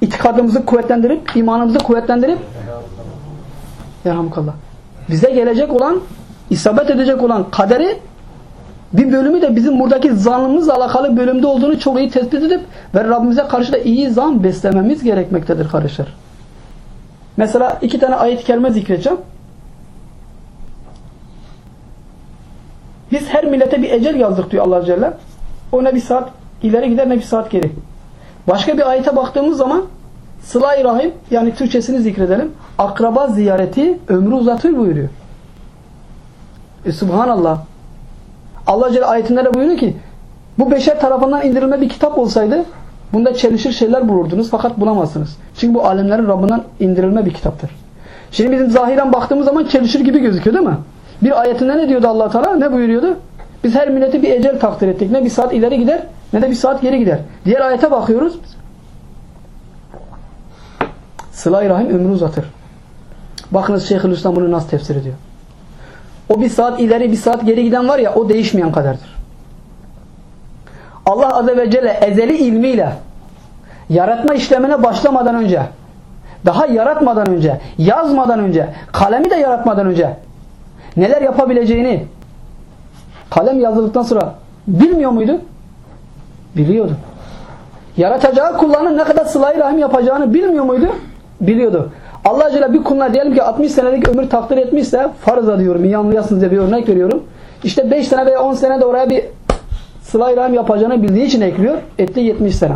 itikadımızı kuvvetlendirip, imanımızı kuvvetlendirip Yerhamukallah. Bize gelecek olan, isabet edecek olan kaderi bir bölümü de bizim buradaki zanımızla alakalı bölümde olduğunu çok iyi tespit edip ve Rabbimize karşı da iyi zan beslememiz gerekmektedir kardeşler. Mesela iki tane ayet-i kerime zikredeceğim. Biz her millete bir ecel yazdık diyor Allah Celle. O ne bir saat ileri gider ne bir saat geri. Başka bir ayete baktığımız zaman sıla-i rahim yani Türkçesini zikredelim. Akraba ziyareti ömrü uzatır buyuruyor. E, Subhanallah. Allah Celle ayetinde de buyuruyor ki bu beşer tarafından indirilme bir kitap olsaydı bunda çelişir şeyler bulurdunuz fakat bulamazsınız. Çünkü bu alemlerin Rabbinden indirilme bir kitaptır. Şimdi bizim zahiren baktığımız zaman çelişir gibi gözüküyor değil mi? Bir ayetinde ne diyordu allah Teala? Ne buyuruyordu? Biz her millete bir ecel takdir ettik. Ne bir saat ileri gider ne de bir saat geri gider. Diğer ayete bakıyoruz. Sıla-i Rahim ömrü uzatır. Bakınız Şeyhülislam bunu nasıl tefsir ediyor. O bir saat ileri bir saat geri giden var ya o değişmeyen kadardır. Allah Azze ve Celle ezeli ilmiyle yaratma işlemine başlamadan önce daha yaratmadan önce yazmadan önce kalemi de yaratmadan önce neler yapabileceğini kalem yazıldıktan sonra bilmiyor muydu? Biliyordu. Yaratacağı kullarının ne kadar sıla rahim yapacağını bilmiyor muydu? Biliyordu. Allah Celle bir kuluna diyelim ki 60 senelik ömür takdir etmişse farza diyorum iyi anlayasınız diye bir örnek veriyorum. İşte 5 sene veya 10 sene de oraya bir sıla rahim yapacağını bildiği için ekliyor. Etti 70 sene.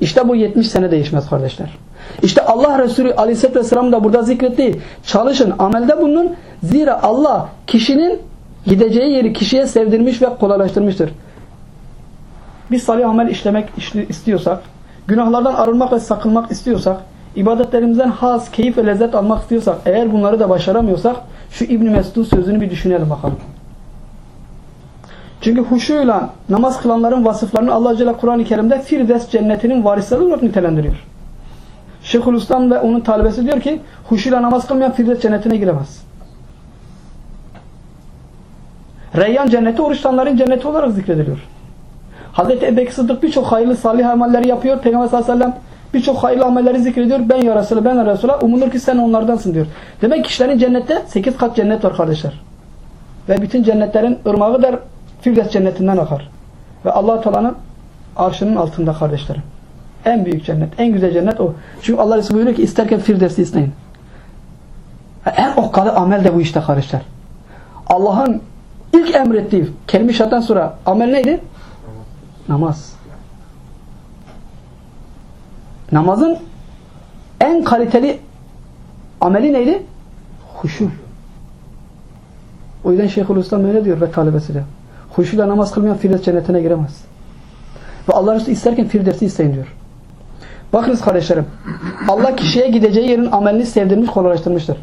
İşte bu 70 sene değişmez kardeşler. İşte Allah Resulü Aleyhisselatü Vesselam da burada zikretti. Çalışın, amelde bulunun. Zira Allah kişinin gideceği yeri kişiye sevdirmiş ve kolaylaştırmıştır. Biz salih amel işlemek istiyorsak, günahlardan arınmak ve sakınmak istiyorsak, ibadetlerimizden haz, keyif ve lezzet almak istiyorsak, eğer bunları da başaramıyorsak, şu İbn Mesud'un sözünü bir düşünelim bakalım. Çünkü huşuyla namaz kılanların vasıflarını Allah Celle Kur'an-ı Kerim'de Firdevs cennetinin varisleri olarak nitelendiriyor. Şeyhülislam ve onun talebesi diyor ki huşuyla namaz kılmayan Firdevs cennetine giremez. Reyyan cenneti oruçtanların cenneti olarak zikrediliyor. Hazreti Ebu Bekir Sıddık birçok hayırlı salih amelleri yapıyor. Peygamber sallallahu aleyhi ve sellem birçok hayırlı amelleri zikrediyor. Ben ya Resulallah, ben ya Resulallah. Umulur ki sen onlardansın diyor. Demek kişilerin cennette 8 kat cennet var kardeşler. Ve bütün cennetlerin ırmağı der Firdevs cennetinden akar. Ve allah Teala'nın arşının altında kardeşlerim. En büyük cennet, en güzel cennet o. Çünkü Allah Resulü buyuruyor ki isterken Firdevs'i isteyin. En okkalı amel de bu işte kardeşler. Allah'ın ilk emrettiği kelime şarttan sonra amel neydi? Namaz. Namazın en kaliteli ameli neydi? Huşu. O yüzden Şeyhülislam öyle diyor ve talebesi de. Huşuyla namaz kılmayan Firdevs cennetine giremez. Ve Allah Resulü isterken Firdevs'i isteyin diyor. Bakınız kardeşlerim. Allah kişiye gideceği yerin amelini sevdirmiş, kolaylaştırmıştır.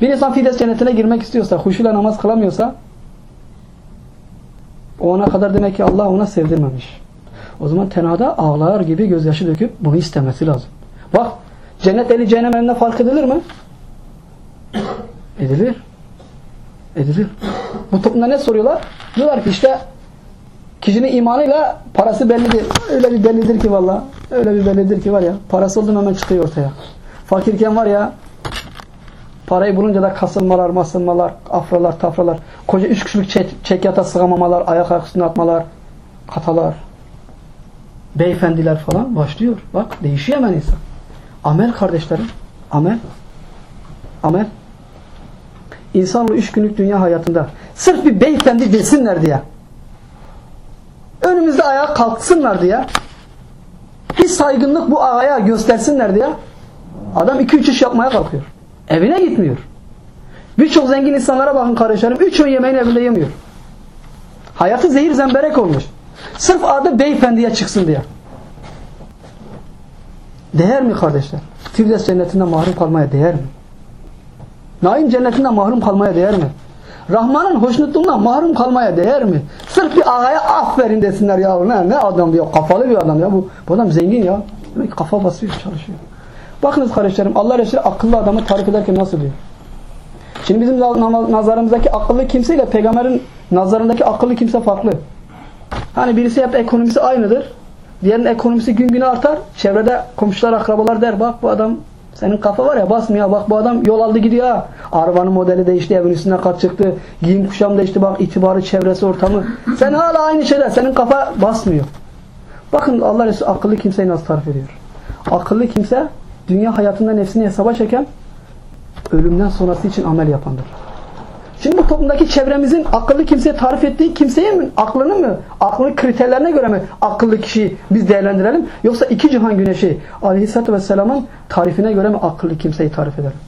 Bir insan Firdevs cennetine girmek istiyorsa, huşuyla namaz kılamıyorsa o ana kadar demek ki Allah ona sevdirmemiş. O zaman tenada ağlar gibi gözyaşı döküp bunu istemesi lazım. Bak cennet eli cehennem fark edilir mi? Edilir. Edilir. Bu toplumda ne soruyorlar? Diyorlar ki işte kişinin imanıyla parası bellidir. Öyle bir bellidir ki valla. Öyle bir bellidir ki var ya. Parası oldu hemen çıkıyor ortaya. Fakirken var ya parayı bulunca da kasılmalar, masılmalar, afralar, tafralar. Koca üç kişilik çek, çek yata sığamamalar, ayak ayak üstüne atmalar, katalar. Beyefendiler falan başlıyor. Bak değişiyor hemen insan. Amel kardeşlerim. Amel. Amel. İnsan üç günlük dünya hayatında sırf bir beyefendi desinler diye önümüzde ayağa kalksınlar diye bir saygınlık bu ayağa göstersinler diye adam iki üç iş yapmaya kalkıyor. Evine gitmiyor. Birçok zengin insanlara bakın kardeşlerim. Üç öğün yemeğini evinde yemiyor. Hayatı zehir zemberek olmuş. Sırf adı beyefendiye çıksın diye. Değer mi kardeşler? Firdevs cennetinden mahrum kalmaya değer mi? Naim cennetinden mahrum kalmaya değer mi? Rahman'ın hoşnutluğundan mahrum kalmaya değer mi? Sırf bir ağaya aferin desinler ya. Ne, ne adam diyor. Kafalı bir adam ya. Bu, bu adam zengin ya. Demek ki kafa basıyor çalışıyor. Bakınız kardeşlerim Allah Resulü akıllı adamı tarif ederken nasıl diyor? Şimdi bizim nazarımızdaki akıllı kimse ile peygamberin nazarındaki akıllı kimse farklı. Hani birisi hep ekonomisi aynıdır. Diğerinin ekonomisi gün güne artar. Çevrede komşular, akrabalar der bak bu adam senin kafa var ya basmıyor. Bak bu adam yol aldı gidiyor ha. Arabanın modeli değişti, evin üstüne kat çıktı. Giyim kuşam değişti bak itibarı, çevresi, ortamı. Sen hala aynı şeyler. Senin kafa basmıyor. Bakın Allah Resulü akıllı kimseyi nasıl tarif ediyor. Akıllı kimse dünya hayatında nefsini hesaba çeken ölümden sonrası için amel yapandır. Şimdi bu toplumdaki çevremizin akıllı kimseye tarif ettiği kimseye mi, aklını mı, aklının kriterlerine göre mi akıllı kişiyi biz değerlendirelim? Yoksa iki cihan güneşi aleyhissalatü vesselamın tarifine göre mi akıllı kimseyi tarif edelim?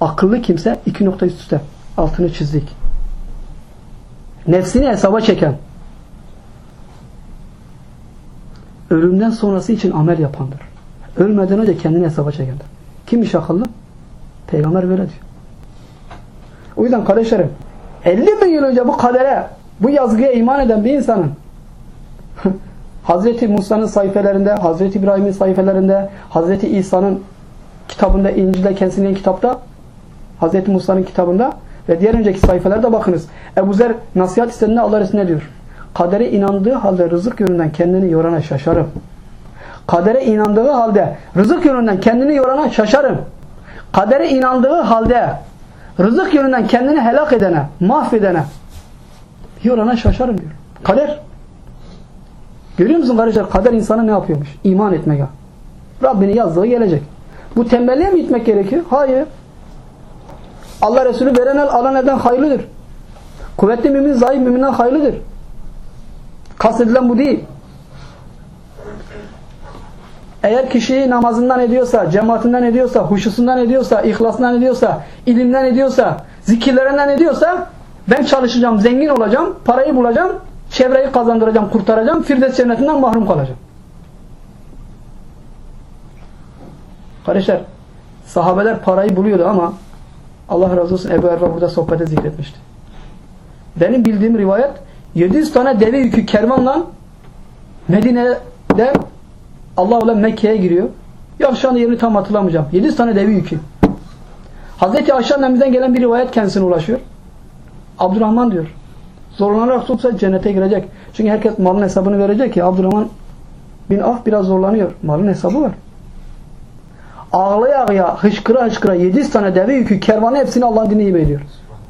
Akıllı kimse iki nokta üst üste altını çizdik. Nefsini hesaba çeken ölümden sonrası için amel yapandır. Ölmeden önce kendini hesaba çekendir. Kimmiş akıllı? Peygamber böyle diyor. O yüzden kardeşlerim 50 bin yıl önce bu kadere, bu yazgıya iman eden bir insanın Hazreti Musa'nın sayfelerinde, Hazreti İbrahim'in sayfelerinde, Hazreti İsa'nın kitabında, İncil'de kendisinin kitapta, Hazreti Musa'nın kitabında ve diğer önceki sayfelerde bakınız. Ebu Zer nasihat istediğinde Allah Resulü ne diyor? Kadere inandığı halde rızık yönünden kendini yorana şaşarım. Kadere inandığı halde rızık yönünden kendini yorana şaşarım. Kadere inandığı halde rızık yönünden kendini helak edene, mahvedene yorana şaşarım diyor. Kader. Görüyor musun kardeşler? Kader insanı ne yapıyormuş? İman etmek ya. Rabbinin yazdığı gelecek. Bu tembelliğe mi gitmek gerekiyor? Hayır. Allah Resulü veren el alan elden hayırlıdır. Kuvvetli mümin zayıf müminden hayırlıdır. Kastedilen bu değil. Eğer kişi namazından ediyorsa, cemaatinden ediyorsa, huşusundan ediyorsa, ihlasından ediyorsa, ilimden ediyorsa, zikirlerinden ediyorsa ben çalışacağım, zengin olacağım, parayı bulacağım, çevreyi kazandıracağım, kurtaracağım, Firdevs cennetinden mahrum kalacağım. Kardeşler, sahabeler parayı buluyordu ama Allah razı olsun Ebu Erva burada sohbete zikretmişti. Benim bildiğim rivayet 700 tane deve yükü kervanla Medine'de Allah ile Mekke'ye giriyor. Ya şu anda yerini tam hatırlamayacağım. 700 tane devi yükü. Hazreti Ayşe annemizden gelen bir rivayet kendisine ulaşıyor. Abdurrahman diyor. Zorlanarak tutsa cennete girecek. Çünkü herkes malın hesabını verecek ya. Abdurrahman bin Af biraz zorlanıyor. Malın hesabı var. Ağlaya ağlaya, hışkıra hışkıra 700 tane deve yükü kervanı hepsini Allah'ın dinine hibe ediyor.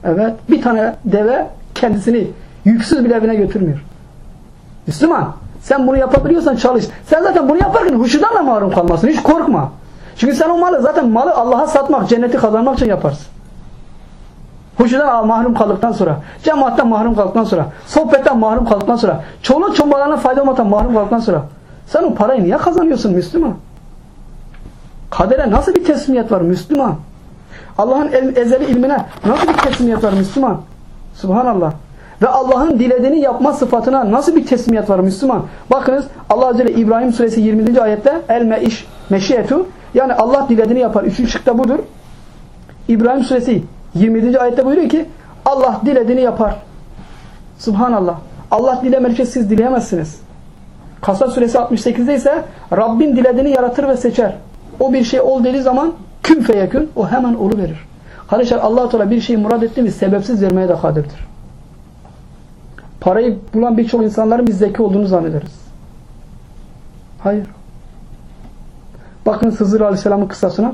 Evet. Bir tane deve kendisini yüksüz bir evine götürmüyor. Müslüman sen bunu yapabiliyorsan çalış. Sen zaten bunu yaparken huşudan da mahrum kalmasın. Hiç korkma. Çünkü sen o malı zaten malı Allah'a satmak, cenneti kazanmak için yaparsın. Huşudan mahrum kaldıktan sonra, cemaatten mahrum kaldıktan sonra, sohbetten mahrum kaldıktan sonra, çoluk çombalarına fayda olmaktan mahrum kaldıktan sonra sen o parayı niye kazanıyorsun Müslüman? Kadere nasıl bir teslimiyet var Müslüman? Allah'ın ezeli ilmine nasıl bir teslimiyet var Müslüman? Subhanallah. Ve Allah'ın dilediğini yapma sıfatına nasıl bir teslimiyet var Müslüman? Bakınız Allah Azze ve İbrahim suresi 20. ayette el meiş meşiyetu yani Allah dilediğini yapar. Üçüncü şıkta budur. İbrahim suresi 27. ayette buyuruyor ki Allah dilediğini yapar. Subhanallah. Allah dilemedikçe siz dileyemezsiniz. Kasas suresi 68'de ise Rabbin dilediğini yaratır ve seçer. O bir şey ol dediği zaman kün feyekün o hemen olu verir. Kardeşler allah Teala bir şeyi murad etti mi sebepsiz vermeye de kadirdir. Parayı bulan birçok insanların biz zeki olduğunu zannederiz. Hayır. Bakın Hızır Aleyhisselam'ın kıssasına.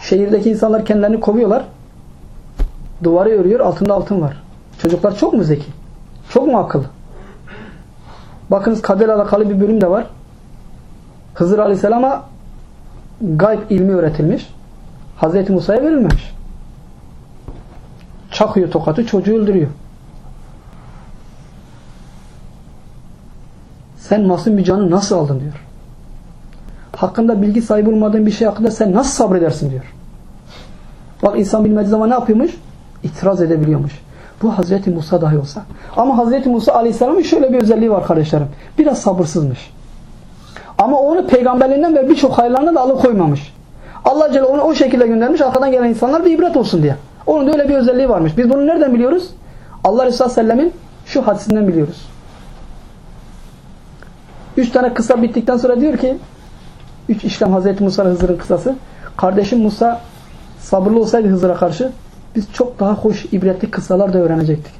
Şehirdeki insanlar kendilerini kovuyorlar. Duvarı örüyor, altında altın var. Çocuklar çok mu zeki? Çok mu akıllı? Bakınız kaderle alakalı bir bölüm de var. Hızır Aleyhisselam'a gayb ilmi öğretilmiş. Hazreti Musa'ya verilmemiş. Çakıyor tokatı çocuğu öldürüyor. Sen masum bir canı nasıl aldın diyor. Hakkında bilgi sahibi olmadığın bir şey hakkında sen nasıl sabredersin diyor. Bak insan bilmediği zaman ne yapıyormuş? İtiraz edebiliyormuş. Bu Hazreti Musa dahi olsa. Ama Hazreti Musa Aleyhisselam'ın şöyle bir özelliği var kardeşlerim. Biraz sabırsızmış. Ama onu peygamberliğinden ve birçok hayırlarına da alıkoymamış. Allah Celle onu o şekilde göndermiş. Arkadan gelen insanlar da ibret olsun diye. Onun da öyle bir özelliği varmış. Biz bunu nereden biliyoruz? Allah Resulü Sellem'in şu hadisinden biliyoruz. Üç tane kısa bittikten sonra diyor ki üç işlem Hazreti Musa Hızır'ın kısası. Kardeşim Musa sabırlı olsaydı Hızır'a karşı biz çok daha hoş, ibretli kıssalar da öğrenecektik.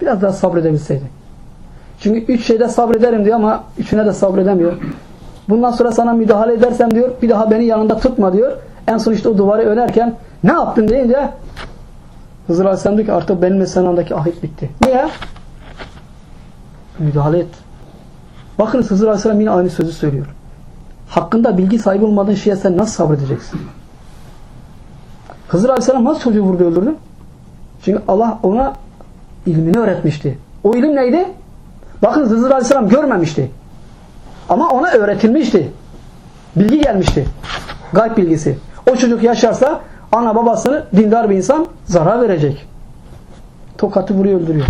Biraz daha sabredebilseydik. Çünkü üç şeyde sabrederim diyor ama üçüne de sabredemiyor. Bundan sonra sana müdahale edersem diyor bir daha beni yanında tutma diyor. En son işte o duvarı önerken ne yaptın deyince Hızır Aleyhisselam diyor ki artık benim senin ahit bitti. Niye? Müdahale et. Bakınız Hızır Aleyhisselam yine aynı sözü söylüyor. Hakkında bilgi sahibi olmadığın şeye sen nasıl sabredeceksin? Hızır Aleyhisselam nasıl çocuğu vurdu öldürdü? Çünkü Allah ona ilmini öğretmişti. O ilim neydi? Bakın Hızır Aleyhisselam görmemişti. Ama ona öğretilmişti. Bilgi gelmişti. Gayb bilgisi. O çocuk yaşarsa ana babasını dindar bir insan zarar verecek. Tokatı vuruyor öldürüyor.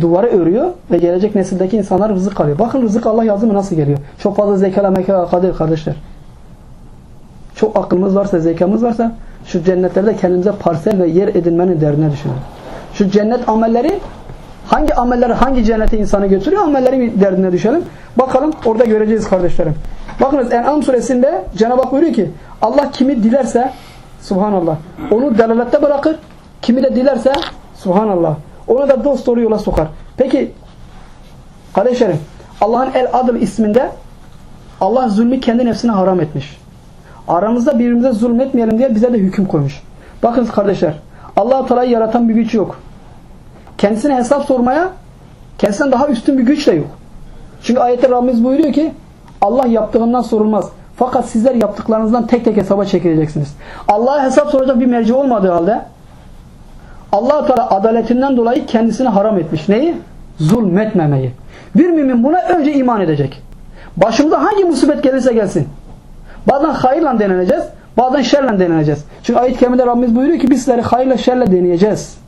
Duvarı örüyor ve gelecek nesildeki insanlar rızık alıyor. Bakın rızık Allah yazımı nasıl geliyor. Çok fazla zekala mekala kadir kardeşler. Çok aklımız varsa, zekamız varsa şu cennetlerde kendimize parsel ve yer edinmenin derdine düşünün. Şu cennet amelleri hangi ameller hangi cennete insanı götürüyor amelleri bir derdine düşelim. Bakalım orada göreceğiz kardeşlerim. Bakınız En'am suresinde Cenab-ı Hak buyuruyor ki Allah kimi dilerse subhanallah onu delalette bırakır. Kimi de dilerse subhanallah onu da dost doğru yola sokar. Peki kardeşlerim Allah'ın El Adıl isminde Allah zulmü kendi nefsine haram etmiş. Aramızda birbirimize zulmetmeyelim diye bize de hüküm koymuş. Bakın kardeşler allah Teala'yı yaratan bir güç yok. Kendisine hesap sormaya kendisinden daha üstün bir güç de yok. Çünkü ayette Rabbimiz buyuruyor ki Allah yaptığından sorulmaz. Fakat sizler yaptıklarınızdan tek tek hesaba çekileceksiniz. Allah'a hesap soracak bir merci olmadığı halde allah Teala adaletinden dolayı kendisine haram etmiş. Neyi? Zulmetmemeyi. Bir mümin buna önce iman edecek. Başımıza hangi musibet gelirse gelsin. Bazen hayırla deneneceğiz. Bazen şerle deneneceğiz. Çünkü ayet-i kerimede Rabbimiz buyuruyor ki bizleri hayırla şerle deneyeceğiz.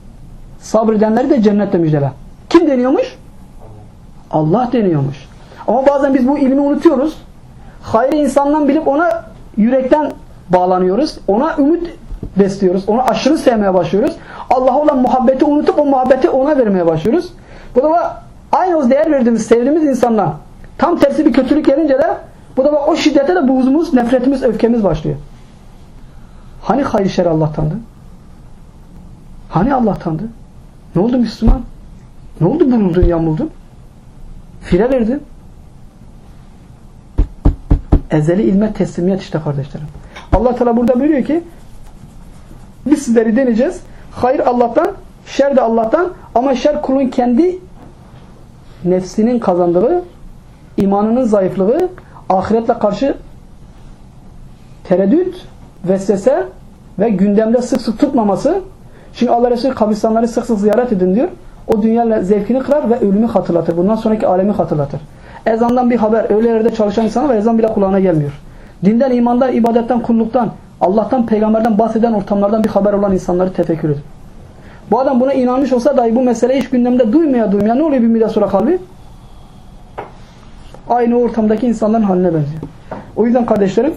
Sabredenleri de cennette müjdele. Kim deniyormuş? Allah deniyormuş. Ama bazen biz bu ilmi unutuyoruz. Hayrı insandan bilip ona yürekten bağlanıyoruz. Ona ümit besliyoruz. Onu aşırı sevmeye başlıyoruz. Allah'a olan muhabbeti unutup o muhabbeti ona vermeye başlıyoruz. Bu da aynı o değer verdiğimiz, sevdiğimiz insandan tam tersi bir kötülük gelince de bu da o şiddete de buğzumuz, nefretimiz, öfkemiz başlıyor. Hani hayır şer Allah'tandı? Hani Allah'tandı? Ne oldu Müslüman? Ne oldu buruldun yamuldun? Fire verdin. Ezeli ilme teslimiyet işte kardeşlerim. Allah Teala burada buyuruyor ki biz sizleri deneyeceğiz. Hayır Allah'tan, şer de Allah'tan ama şer kulun kendi nefsinin kazandığı, imanının zayıflığı, ahiretle karşı tereddüt, vesvese ve gündemde sık sık tutmaması. Çünkü Allah Resulü kabristanları sık sık ziyaret edin diyor. O dünya zevkini kırar ve ölümü hatırlatır. Bundan sonraki alemi hatırlatır. Ezandan bir haber, öyle yerde çalışan insana ve ezan bile kulağına gelmiyor. Dinden, imandan, ibadetten, kulluktan, Allah'tan, peygamberden bahseden ortamlardan bir haber olan insanları tefekkür edin. Bu adam buna inanmış olsa dahi bu mesele hiç gündemde duymaya duymaya ne oluyor bir müddet sonra kalbi? Aynı ortamdaki insanların haline benziyor. O yüzden kardeşlerim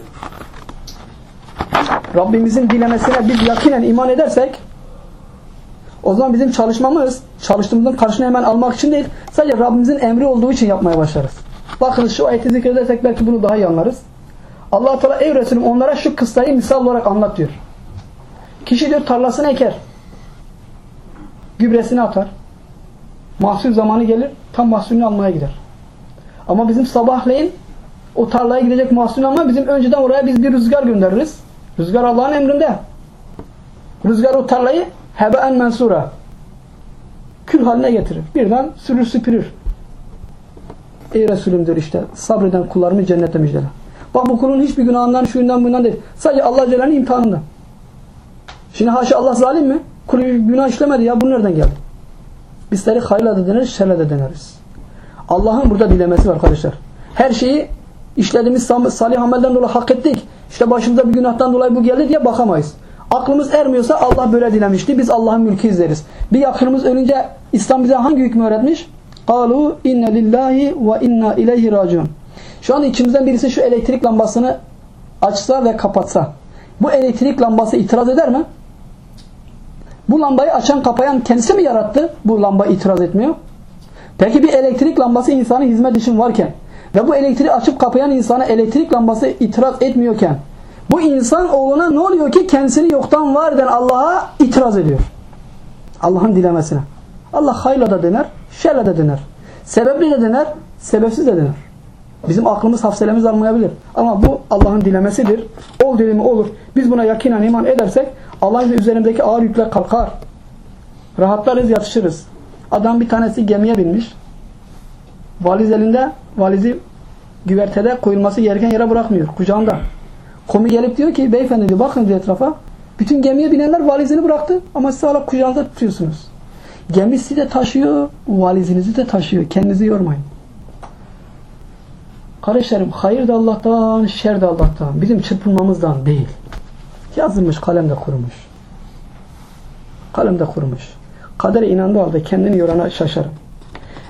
Rabbimizin dilemesine biz yakinen iman edersek o zaman bizim çalışmamız çalıştığımızın karşını hemen almak için değil sadece Rabbimizin emri olduğu için yapmaya başlarız. Bakın şu ayeti zikredersek belki bunu daha iyi anlarız. allah Teala ey Resulüm onlara şu kıssayı misal olarak anlat diyor. Kişi diyor tarlasını eker. Gübresini atar. Mahsul zamanı gelir. Tam mahsulünü almaya gider. Ama bizim sabahleyin o tarlaya gidecek mahsulünü almaya bizim önceden oraya biz bir rüzgar göndeririz. Rüzgar Allah'ın emrinde. Rüzgar o tarlayı hebeen mensura kül haline getirir. Birden sürür süpürür. Ey Resulüm diyor işte sabreden kullarımı cennette müjdele. Bak bu kulun hiçbir günahından, şuyundan bundan değil. Sadece Allah Celle'nin imtihanında. Şimdi haşa Allah zalim mi? Kulu günah işlemedi ya bu nereden geldi? Bizleri hayırla da deneriz, şerle de deneriz. Allah'ın burada dilemesi var arkadaşlar. Her şeyi işlediğimiz salih amelden dolayı hak ettik. İşte başımıza bir günahtan dolayı bu geldi diye bakamayız. Aklımız ermiyorsa Allah böyle dilemişti. Biz Allah'ın mülkü izleriz. Bir yakınımız ölünce İslam bize hangi hükmü öğretmiş? قَالُوا inna lillahi ve inna ileyhi raciun. Şu anda içimizden birisi şu elektrik lambasını açsa ve kapatsa. Bu elektrik lambası itiraz eder mi? Bu lambayı açan kapayan kendisi mi yarattı? Bu lamba itiraz etmiyor. Peki bir elektrik lambası insanın hizmet için varken ve bu elektriği açıp kapayan insana elektrik lambası itiraz etmiyorken bu insan oğluna ne oluyor ki kendisini yoktan var eden Allah'a itiraz ediyor. Allah'ın dilemesine. Allah hayla da dener, şerle de dener. Sebepli de dener, sebepsiz de dener. Bizim aklımız hafselemiz almayabilir. Ama bu Allah'ın dilemesidir. Ol dedi mi olur. Biz buna yakinen iman edersek Allah'ın üzerindeki ağır yükler kalkar. Rahatlarız, yatışırız. Adam bir tanesi gemiye binmiş. Valiz elinde, valizi güvertede koyulması gereken yere bırakmıyor. Kucağında. Komi gelip diyor ki beyefendi diyor bakın diyor etrafa. Bütün gemiye binenler valizini bıraktı ama siz hala kucağınızda tutuyorsunuz. Gemisi de taşıyor, valizinizi de taşıyor. Kendinizi yormayın. Kardeşlerim hayır da Allah'tan, şer de Allah'tan. Bizim çırpınmamızdan değil. Yazılmış, kalem de kurumuş. Kalem de kurumuş. Kadere inandığı halde kendini yorana şaşarım.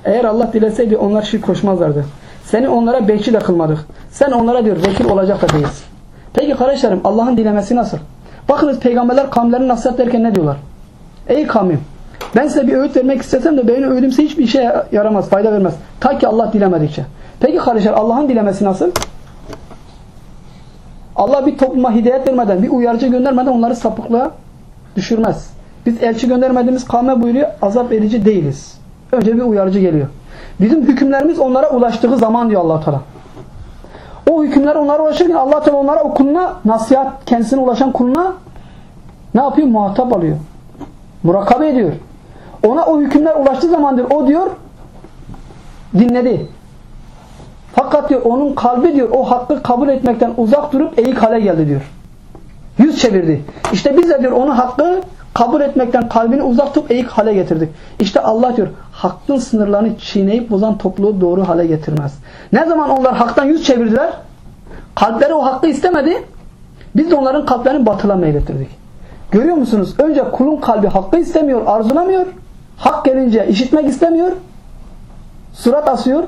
Eğer Allah dileseydi onlar şirk koşmazlardı. Seni onlara bekçi de kılmadık. Sen onlara diyor vekil olacak da değilsin. Peki kardeşlerim Allah'ın dilemesi nasıl? Bakınız peygamberler kavimlerini nasihat derken ne diyorlar? Ey kavmim ben size bir öğüt vermek istesem de benim öğüdümse hiçbir işe yaramaz, fayda vermez. Ta ki Allah dilemedikçe. Peki kardeşler Allah'ın dilemesi nasıl? Allah bir topluma hidayet vermeden, bir uyarıcı göndermeden onları sapıklığa düşürmez. Biz elçi göndermediğimiz kavme buyuruyor, azap verici değiliz. Önce bir uyarıcı geliyor. Bizim hükümlerimiz onlara ulaştığı zaman diyor allah Teala. O hükümler onlara ulaşırken allah Teala onlara o kuluna, nasihat kendisine ulaşan kuluna ne yapıyor? Muhatap alıyor. Murakabe ediyor. Ona o hükümler ulaştığı zaman diyor, o diyor dinledi. Fakat diyor onun kalbi diyor o hakkı kabul etmekten uzak durup eğik hale geldi diyor. Yüz çevirdi. İşte biz de diyor onu hakkı kabul etmekten kalbini uzak tutup eğik hale getirdik. İşte Allah diyor hakkın sınırlarını çiğneyip bozan topluluğu doğru hale getirmez. Ne zaman onlar haktan yüz çevirdiler? Kalpleri o hakkı istemedi. Biz de onların kalplerini batıla meylettirdik. Görüyor musunuz? Önce kulun kalbi hakkı istemiyor, arzulamıyor. Hak gelince işitmek istemiyor. Surat asıyor.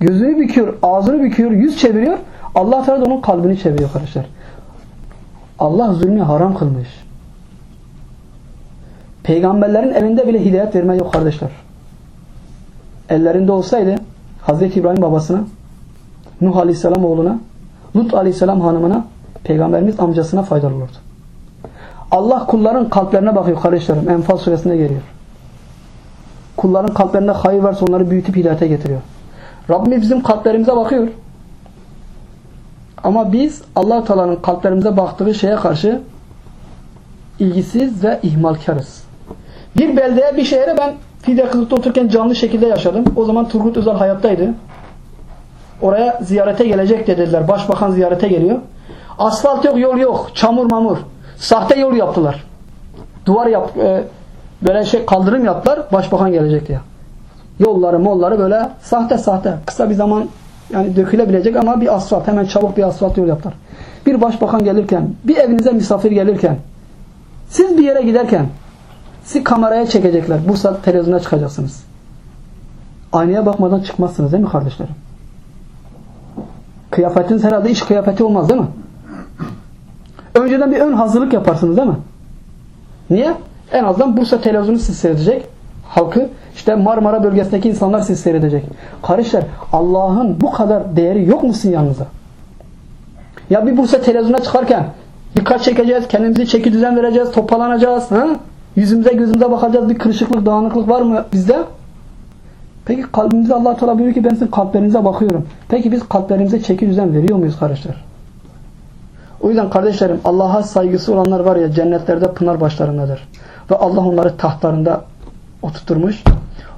Gözünü büküyor, ağzını büküyor, yüz çeviriyor. Allah Teala onun kalbini çeviriyor arkadaşlar. Allah zulmü haram kılmış. Peygamberlerin elinde bile hidayet verme yok kardeşler. Ellerinde olsaydı Hazreti İbrahim babasına, Nuh Aleyhisselam oğluna, Lut Aleyhisselam hanımına, Peygamberimiz amcasına faydalı olurdu. Allah kulların kalplerine bakıyor kardeşlerim. Enfal suresinde geliyor. Kulların kalplerinde hayır varsa onları büyütüp hidayete getiriyor. Rabbimiz bizim kalplerimize bakıyor. Ama biz allah Teala'nın kalplerimize baktığı şeye karşı ilgisiz ve ihmalkarız. Bir beldeye, bir şehre ben Fide Kızık'ta otururken canlı şekilde yaşadım. O zaman Turgut Özal hayattaydı. Oraya ziyarete gelecek dediler. Başbakan ziyarete geliyor. Asfalt yok, yol yok. Çamur mamur. Sahte yol yaptılar. Duvar yap, e, böyle şey kaldırım yaptılar. Başbakan gelecek diye. Yolları, molları böyle sahte sahte. Kısa bir zaman yani dökülebilecek ama bir asfalt. Hemen çabuk bir asfalt yol yaptılar. Bir başbakan gelirken, bir evinize misafir gelirken, siz bir yere giderken sizi kameraya çekecekler. Bu saat televizyona çıkacaksınız. Aynaya bakmadan çıkmazsınız değil mi kardeşlerim? Kıyafetiniz herhalde iş kıyafeti olmaz değil mi? Önceden bir ön hazırlık yaparsınız değil mi? Niye? En azından Bursa televizyonu siz seyredecek. Halkı işte Marmara bölgesindeki insanlar siz seyredecek. Kardeşler Allah'ın bu kadar değeri yok musun yanınıza? Ya bir Bursa televizyona çıkarken dikkat çekeceğiz, kendimizi çeki düzen vereceğiz, toparlanacağız. Ha? Yüzümüze gözümüze bakacağız. Bir kırışıklık, dağınıklık var mı bizde? Peki kalbimize Allah Teala buyuruyor ki ben sizin kalplerinize bakıyorum. Peki biz kalplerimize çeki düzen veriyor muyuz kardeşler? O yüzden kardeşlerim Allah'a saygısı olanlar var ya cennetlerde pınar başlarındadır. Ve Allah onları tahtlarında oturtmuş.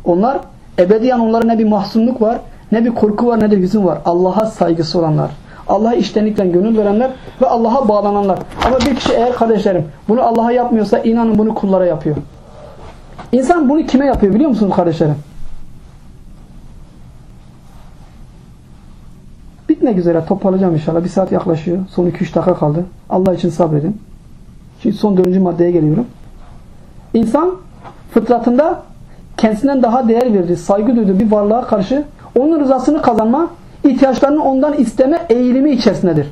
Onlar ebediyen onlara ne bir mahzunluk var, ne bir korku var, ne de hüzün var. Allah'a saygısı olanlar. Allah'a iştenlikle gönül verenler ve Allah'a bağlananlar. Ama bir kişi eğer kardeşlerim bunu Allah'a yapmıyorsa inanın bunu kullara yapıyor. İnsan bunu kime yapıyor biliyor musunuz kardeşlerim? Bitmek üzere toparlayacağım inşallah. Bir saat yaklaşıyor. Son 2-3 dakika kaldı. Allah için sabredin. Şimdi son dördüncü maddeye geliyorum. İnsan fıtratında kendisinden daha değer verdiği, saygı duyduğu bir varlığa karşı onun rızasını kazanma, ihtiyaçlarını ondan isteme eğilimi içerisindedir.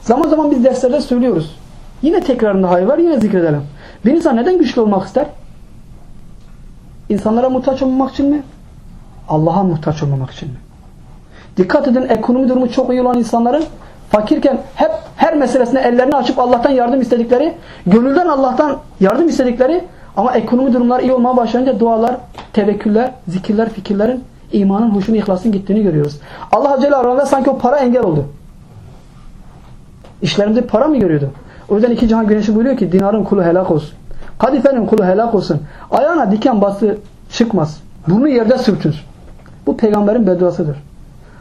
Zaman zaman biz derslerde söylüyoruz. Yine tekrarında hayır var, yine zikredelim. Bir insan neden güçlü olmak ister? İnsanlara muhtaç olmamak için mi? Allah'a muhtaç olmamak için mi? Dikkat edin ekonomi durumu çok iyi olan insanların fakirken hep her meselesine ellerini açıp Allah'tan yardım istedikleri, gönülden Allah'tan yardım istedikleri ama ekonomi durumları iyi olmaya başlayınca dualar, tevekküller, zikirler, fikirlerin imanın, huşun, ihlasın gittiğini görüyoruz. Allah Celle arasında sanki o para engel oldu. İşlerimde para mı görüyordu? O yüzden iki cihan güneşi buyuruyor ki dinarın kulu helak olsun. Kadifenin kulu helak olsun. Ayağına diken bası çıkmaz. Burnu yerde sürtür. Bu peygamberin bedduasıdır.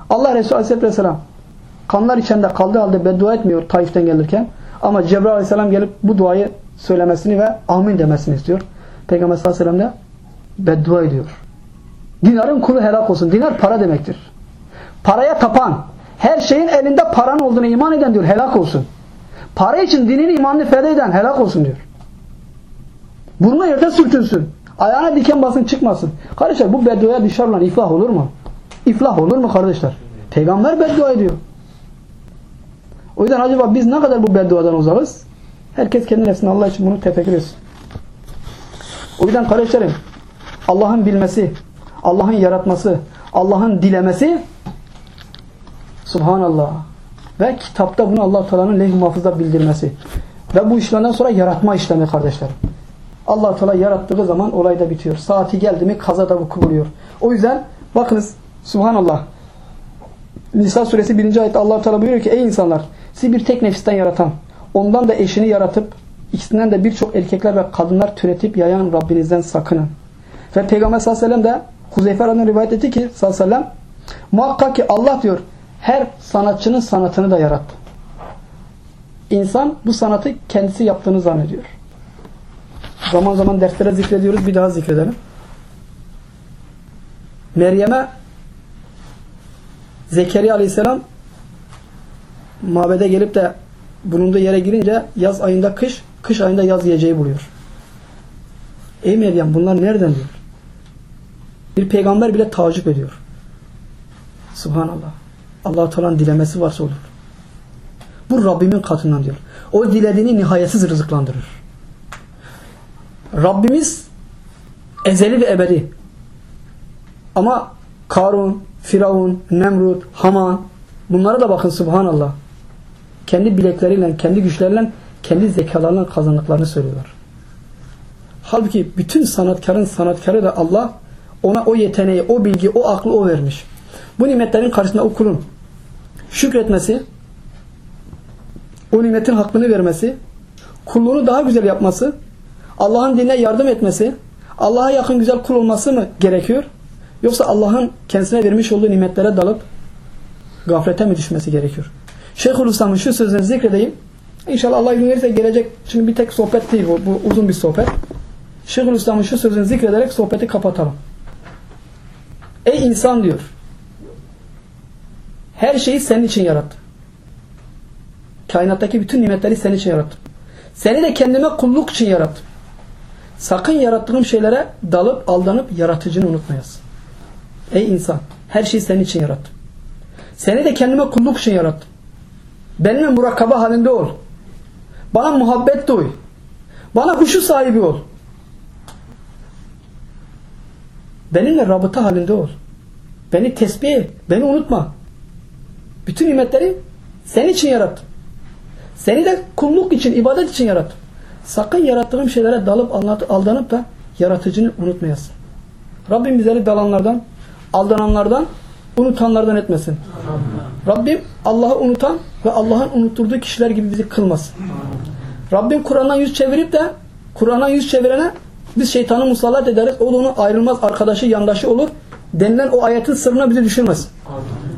Allah Resulü Aleyhisselatü Vesselam kanlar içinde kaldığı halde beddua etmiyor Taif'ten gelirken. Ama Cebrail Aleyhisselam gelip bu duayı söylemesini ve amin demesini istiyor. Peygamber sallallahu aleyhi ve sellem de beddua ediyor. Dinarın kulu helak olsun. Dinar para demektir. Paraya tapan, her şeyin elinde paran olduğunu iman eden diyor helak olsun. Para için dinini imanını feda eden helak olsun diyor. Burnu yerde sürtünsün. Ayağına diken basın çıkmasın. Kardeşler bu bedduaya düşer olan iflah olur mu? İflah olur mu kardeşler? Peygamber beddua ediyor. O yüzden acaba biz ne kadar bu bedduadan uzakız? Herkes kendi nefsine Allah için bunu tefekkür etsin. O yüzden kardeşlerim Allah'ın bilmesi, Allah'ın yaratması, Allah'ın dilemesi Subhanallah. Ve kitapta bunu Allah Teala'nın leh-i mahfuzda bildirmesi. Ve bu işlerden sonra yaratma işlemi kardeşlerim. Allah Teala yarattığı zaman olay da bitiyor. Saati geldi mi kaza da vuku buluyor. O yüzden bakınız Subhanallah. Nisa suresi 1. ayette Allah Teala buyuruyor ki ey insanlar sizi bir tek nefisten yaratan ondan da eşini yaratıp ikisinden de birçok erkekler ve kadınlar türetip yayan Rabbinizden sakının. Ve Peygamber sallallahu aleyhi ve sellem de Huzeyfe Radyalı rivayet etti ki sallallahu aleyhi ve sellem muhakkak ki Allah diyor her sanatçının sanatını da yarattı. İnsan bu sanatı kendisi yaptığını zannediyor. Zaman zaman derslere zikrediyoruz. Bir daha zikredelim. Meryem'e Zekeriya aleyhisselam mabede gelip de bulunduğu yere girince yaz ayında kış, kış ayında yaz yiyeceği buluyor. Ey Meryem bunlar nereden diyor. Bir peygamber bile tacip ediyor. Subhanallah. allah Teala'nın dilemesi varsa olur. Bu Rabbimin katından diyor. O dilediğini nihayetsiz rızıklandırır. Rabbimiz ezeli ve ebedi. Ama Karun, Firavun, Nemrut, Haman bunlara da bakın subhanallah. Kendi bilekleriyle, kendi güçleriyle kendi zekalarından kazandıklarını söylüyorlar. Halbuki bütün sanatkarın sanatkarı da Allah ona o yeteneği, o bilgi, o aklı o vermiş. Bu nimetlerin karşısında o kulun şükretmesi, o nimetin hakkını vermesi, kulluğunu daha güzel yapması, Allah'ın dinine yardım etmesi, Allah'a yakın güzel kul olması mı gerekiyor? Yoksa Allah'ın kendisine vermiş olduğu nimetlere dalıp gaflete mi düşmesi gerekiyor? Şeyhülislam'ın şu sözünü zikredeyim. İnşallah Allah izin verirse gelecek. Şimdi bir tek sohbet değil bu. Bu uzun bir sohbet. Şeyhülislam'ın şu sözünü zikrederek sohbeti kapatalım. Ey insan diyor. Her şeyi senin için yarattım. Kainattaki bütün nimetleri senin için yarattım. Seni de kendime kulluk için yarattım. Sakın yarattığım şeylere dalıp aldanıp yaratıcını unutmayasın. Ey insan her şeyi senin için yarattım. Seni de kendime kulluk için yarattım. Benimle murakaba halinde ol. Bana muhabbet duy. Bana huşu sahibi ol. Benimle rabıta halinde ol. Beni tesbih et. Beni unutma. Bütün nimetleri senin için yarattım. Seni de kulluk için, ibadet için yarattım. Sakın yarattığım şeylere dalıp aldanıp da yaratıcını unutmayasın. Rabbim bizleri dalanlardan, aldananlardan, unutanlardan etmesin. Rabbim Allah'ı unutan ve Allah'ın unutturduğu kişiler gibi bizi kılmasın. Rabbim Kur'an'dan yüz çevirip de Kur'an'a yüz çevirene biz şeytanı musallat ederiz. O da onun ayrılmaz arkadaşı, yandaşı olur. Denilen o ayetin sırrına bizi düşürmesin.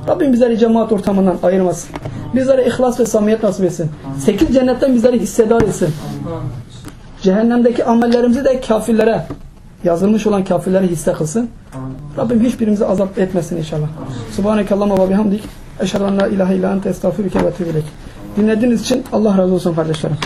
Rabbim bizleri cemaat ortamından ayırmasın. Bizlere ihlas ve samimiyet nasip etsin. Sekiz cennetten bizleri hissedar etsin. Cehennemdeki amellerimizi de kafirlere yazılmış olan kafirlere hisse kılsın. Rabbim hiçbirimizi azap etmesin inşallah. Subhaneke Allahumma ve bihamdik. Eşhedü en la ilahe illa ente estağfiruke ve etûbü Dinlediğiniz için Allah razı olsun kardeşlerim.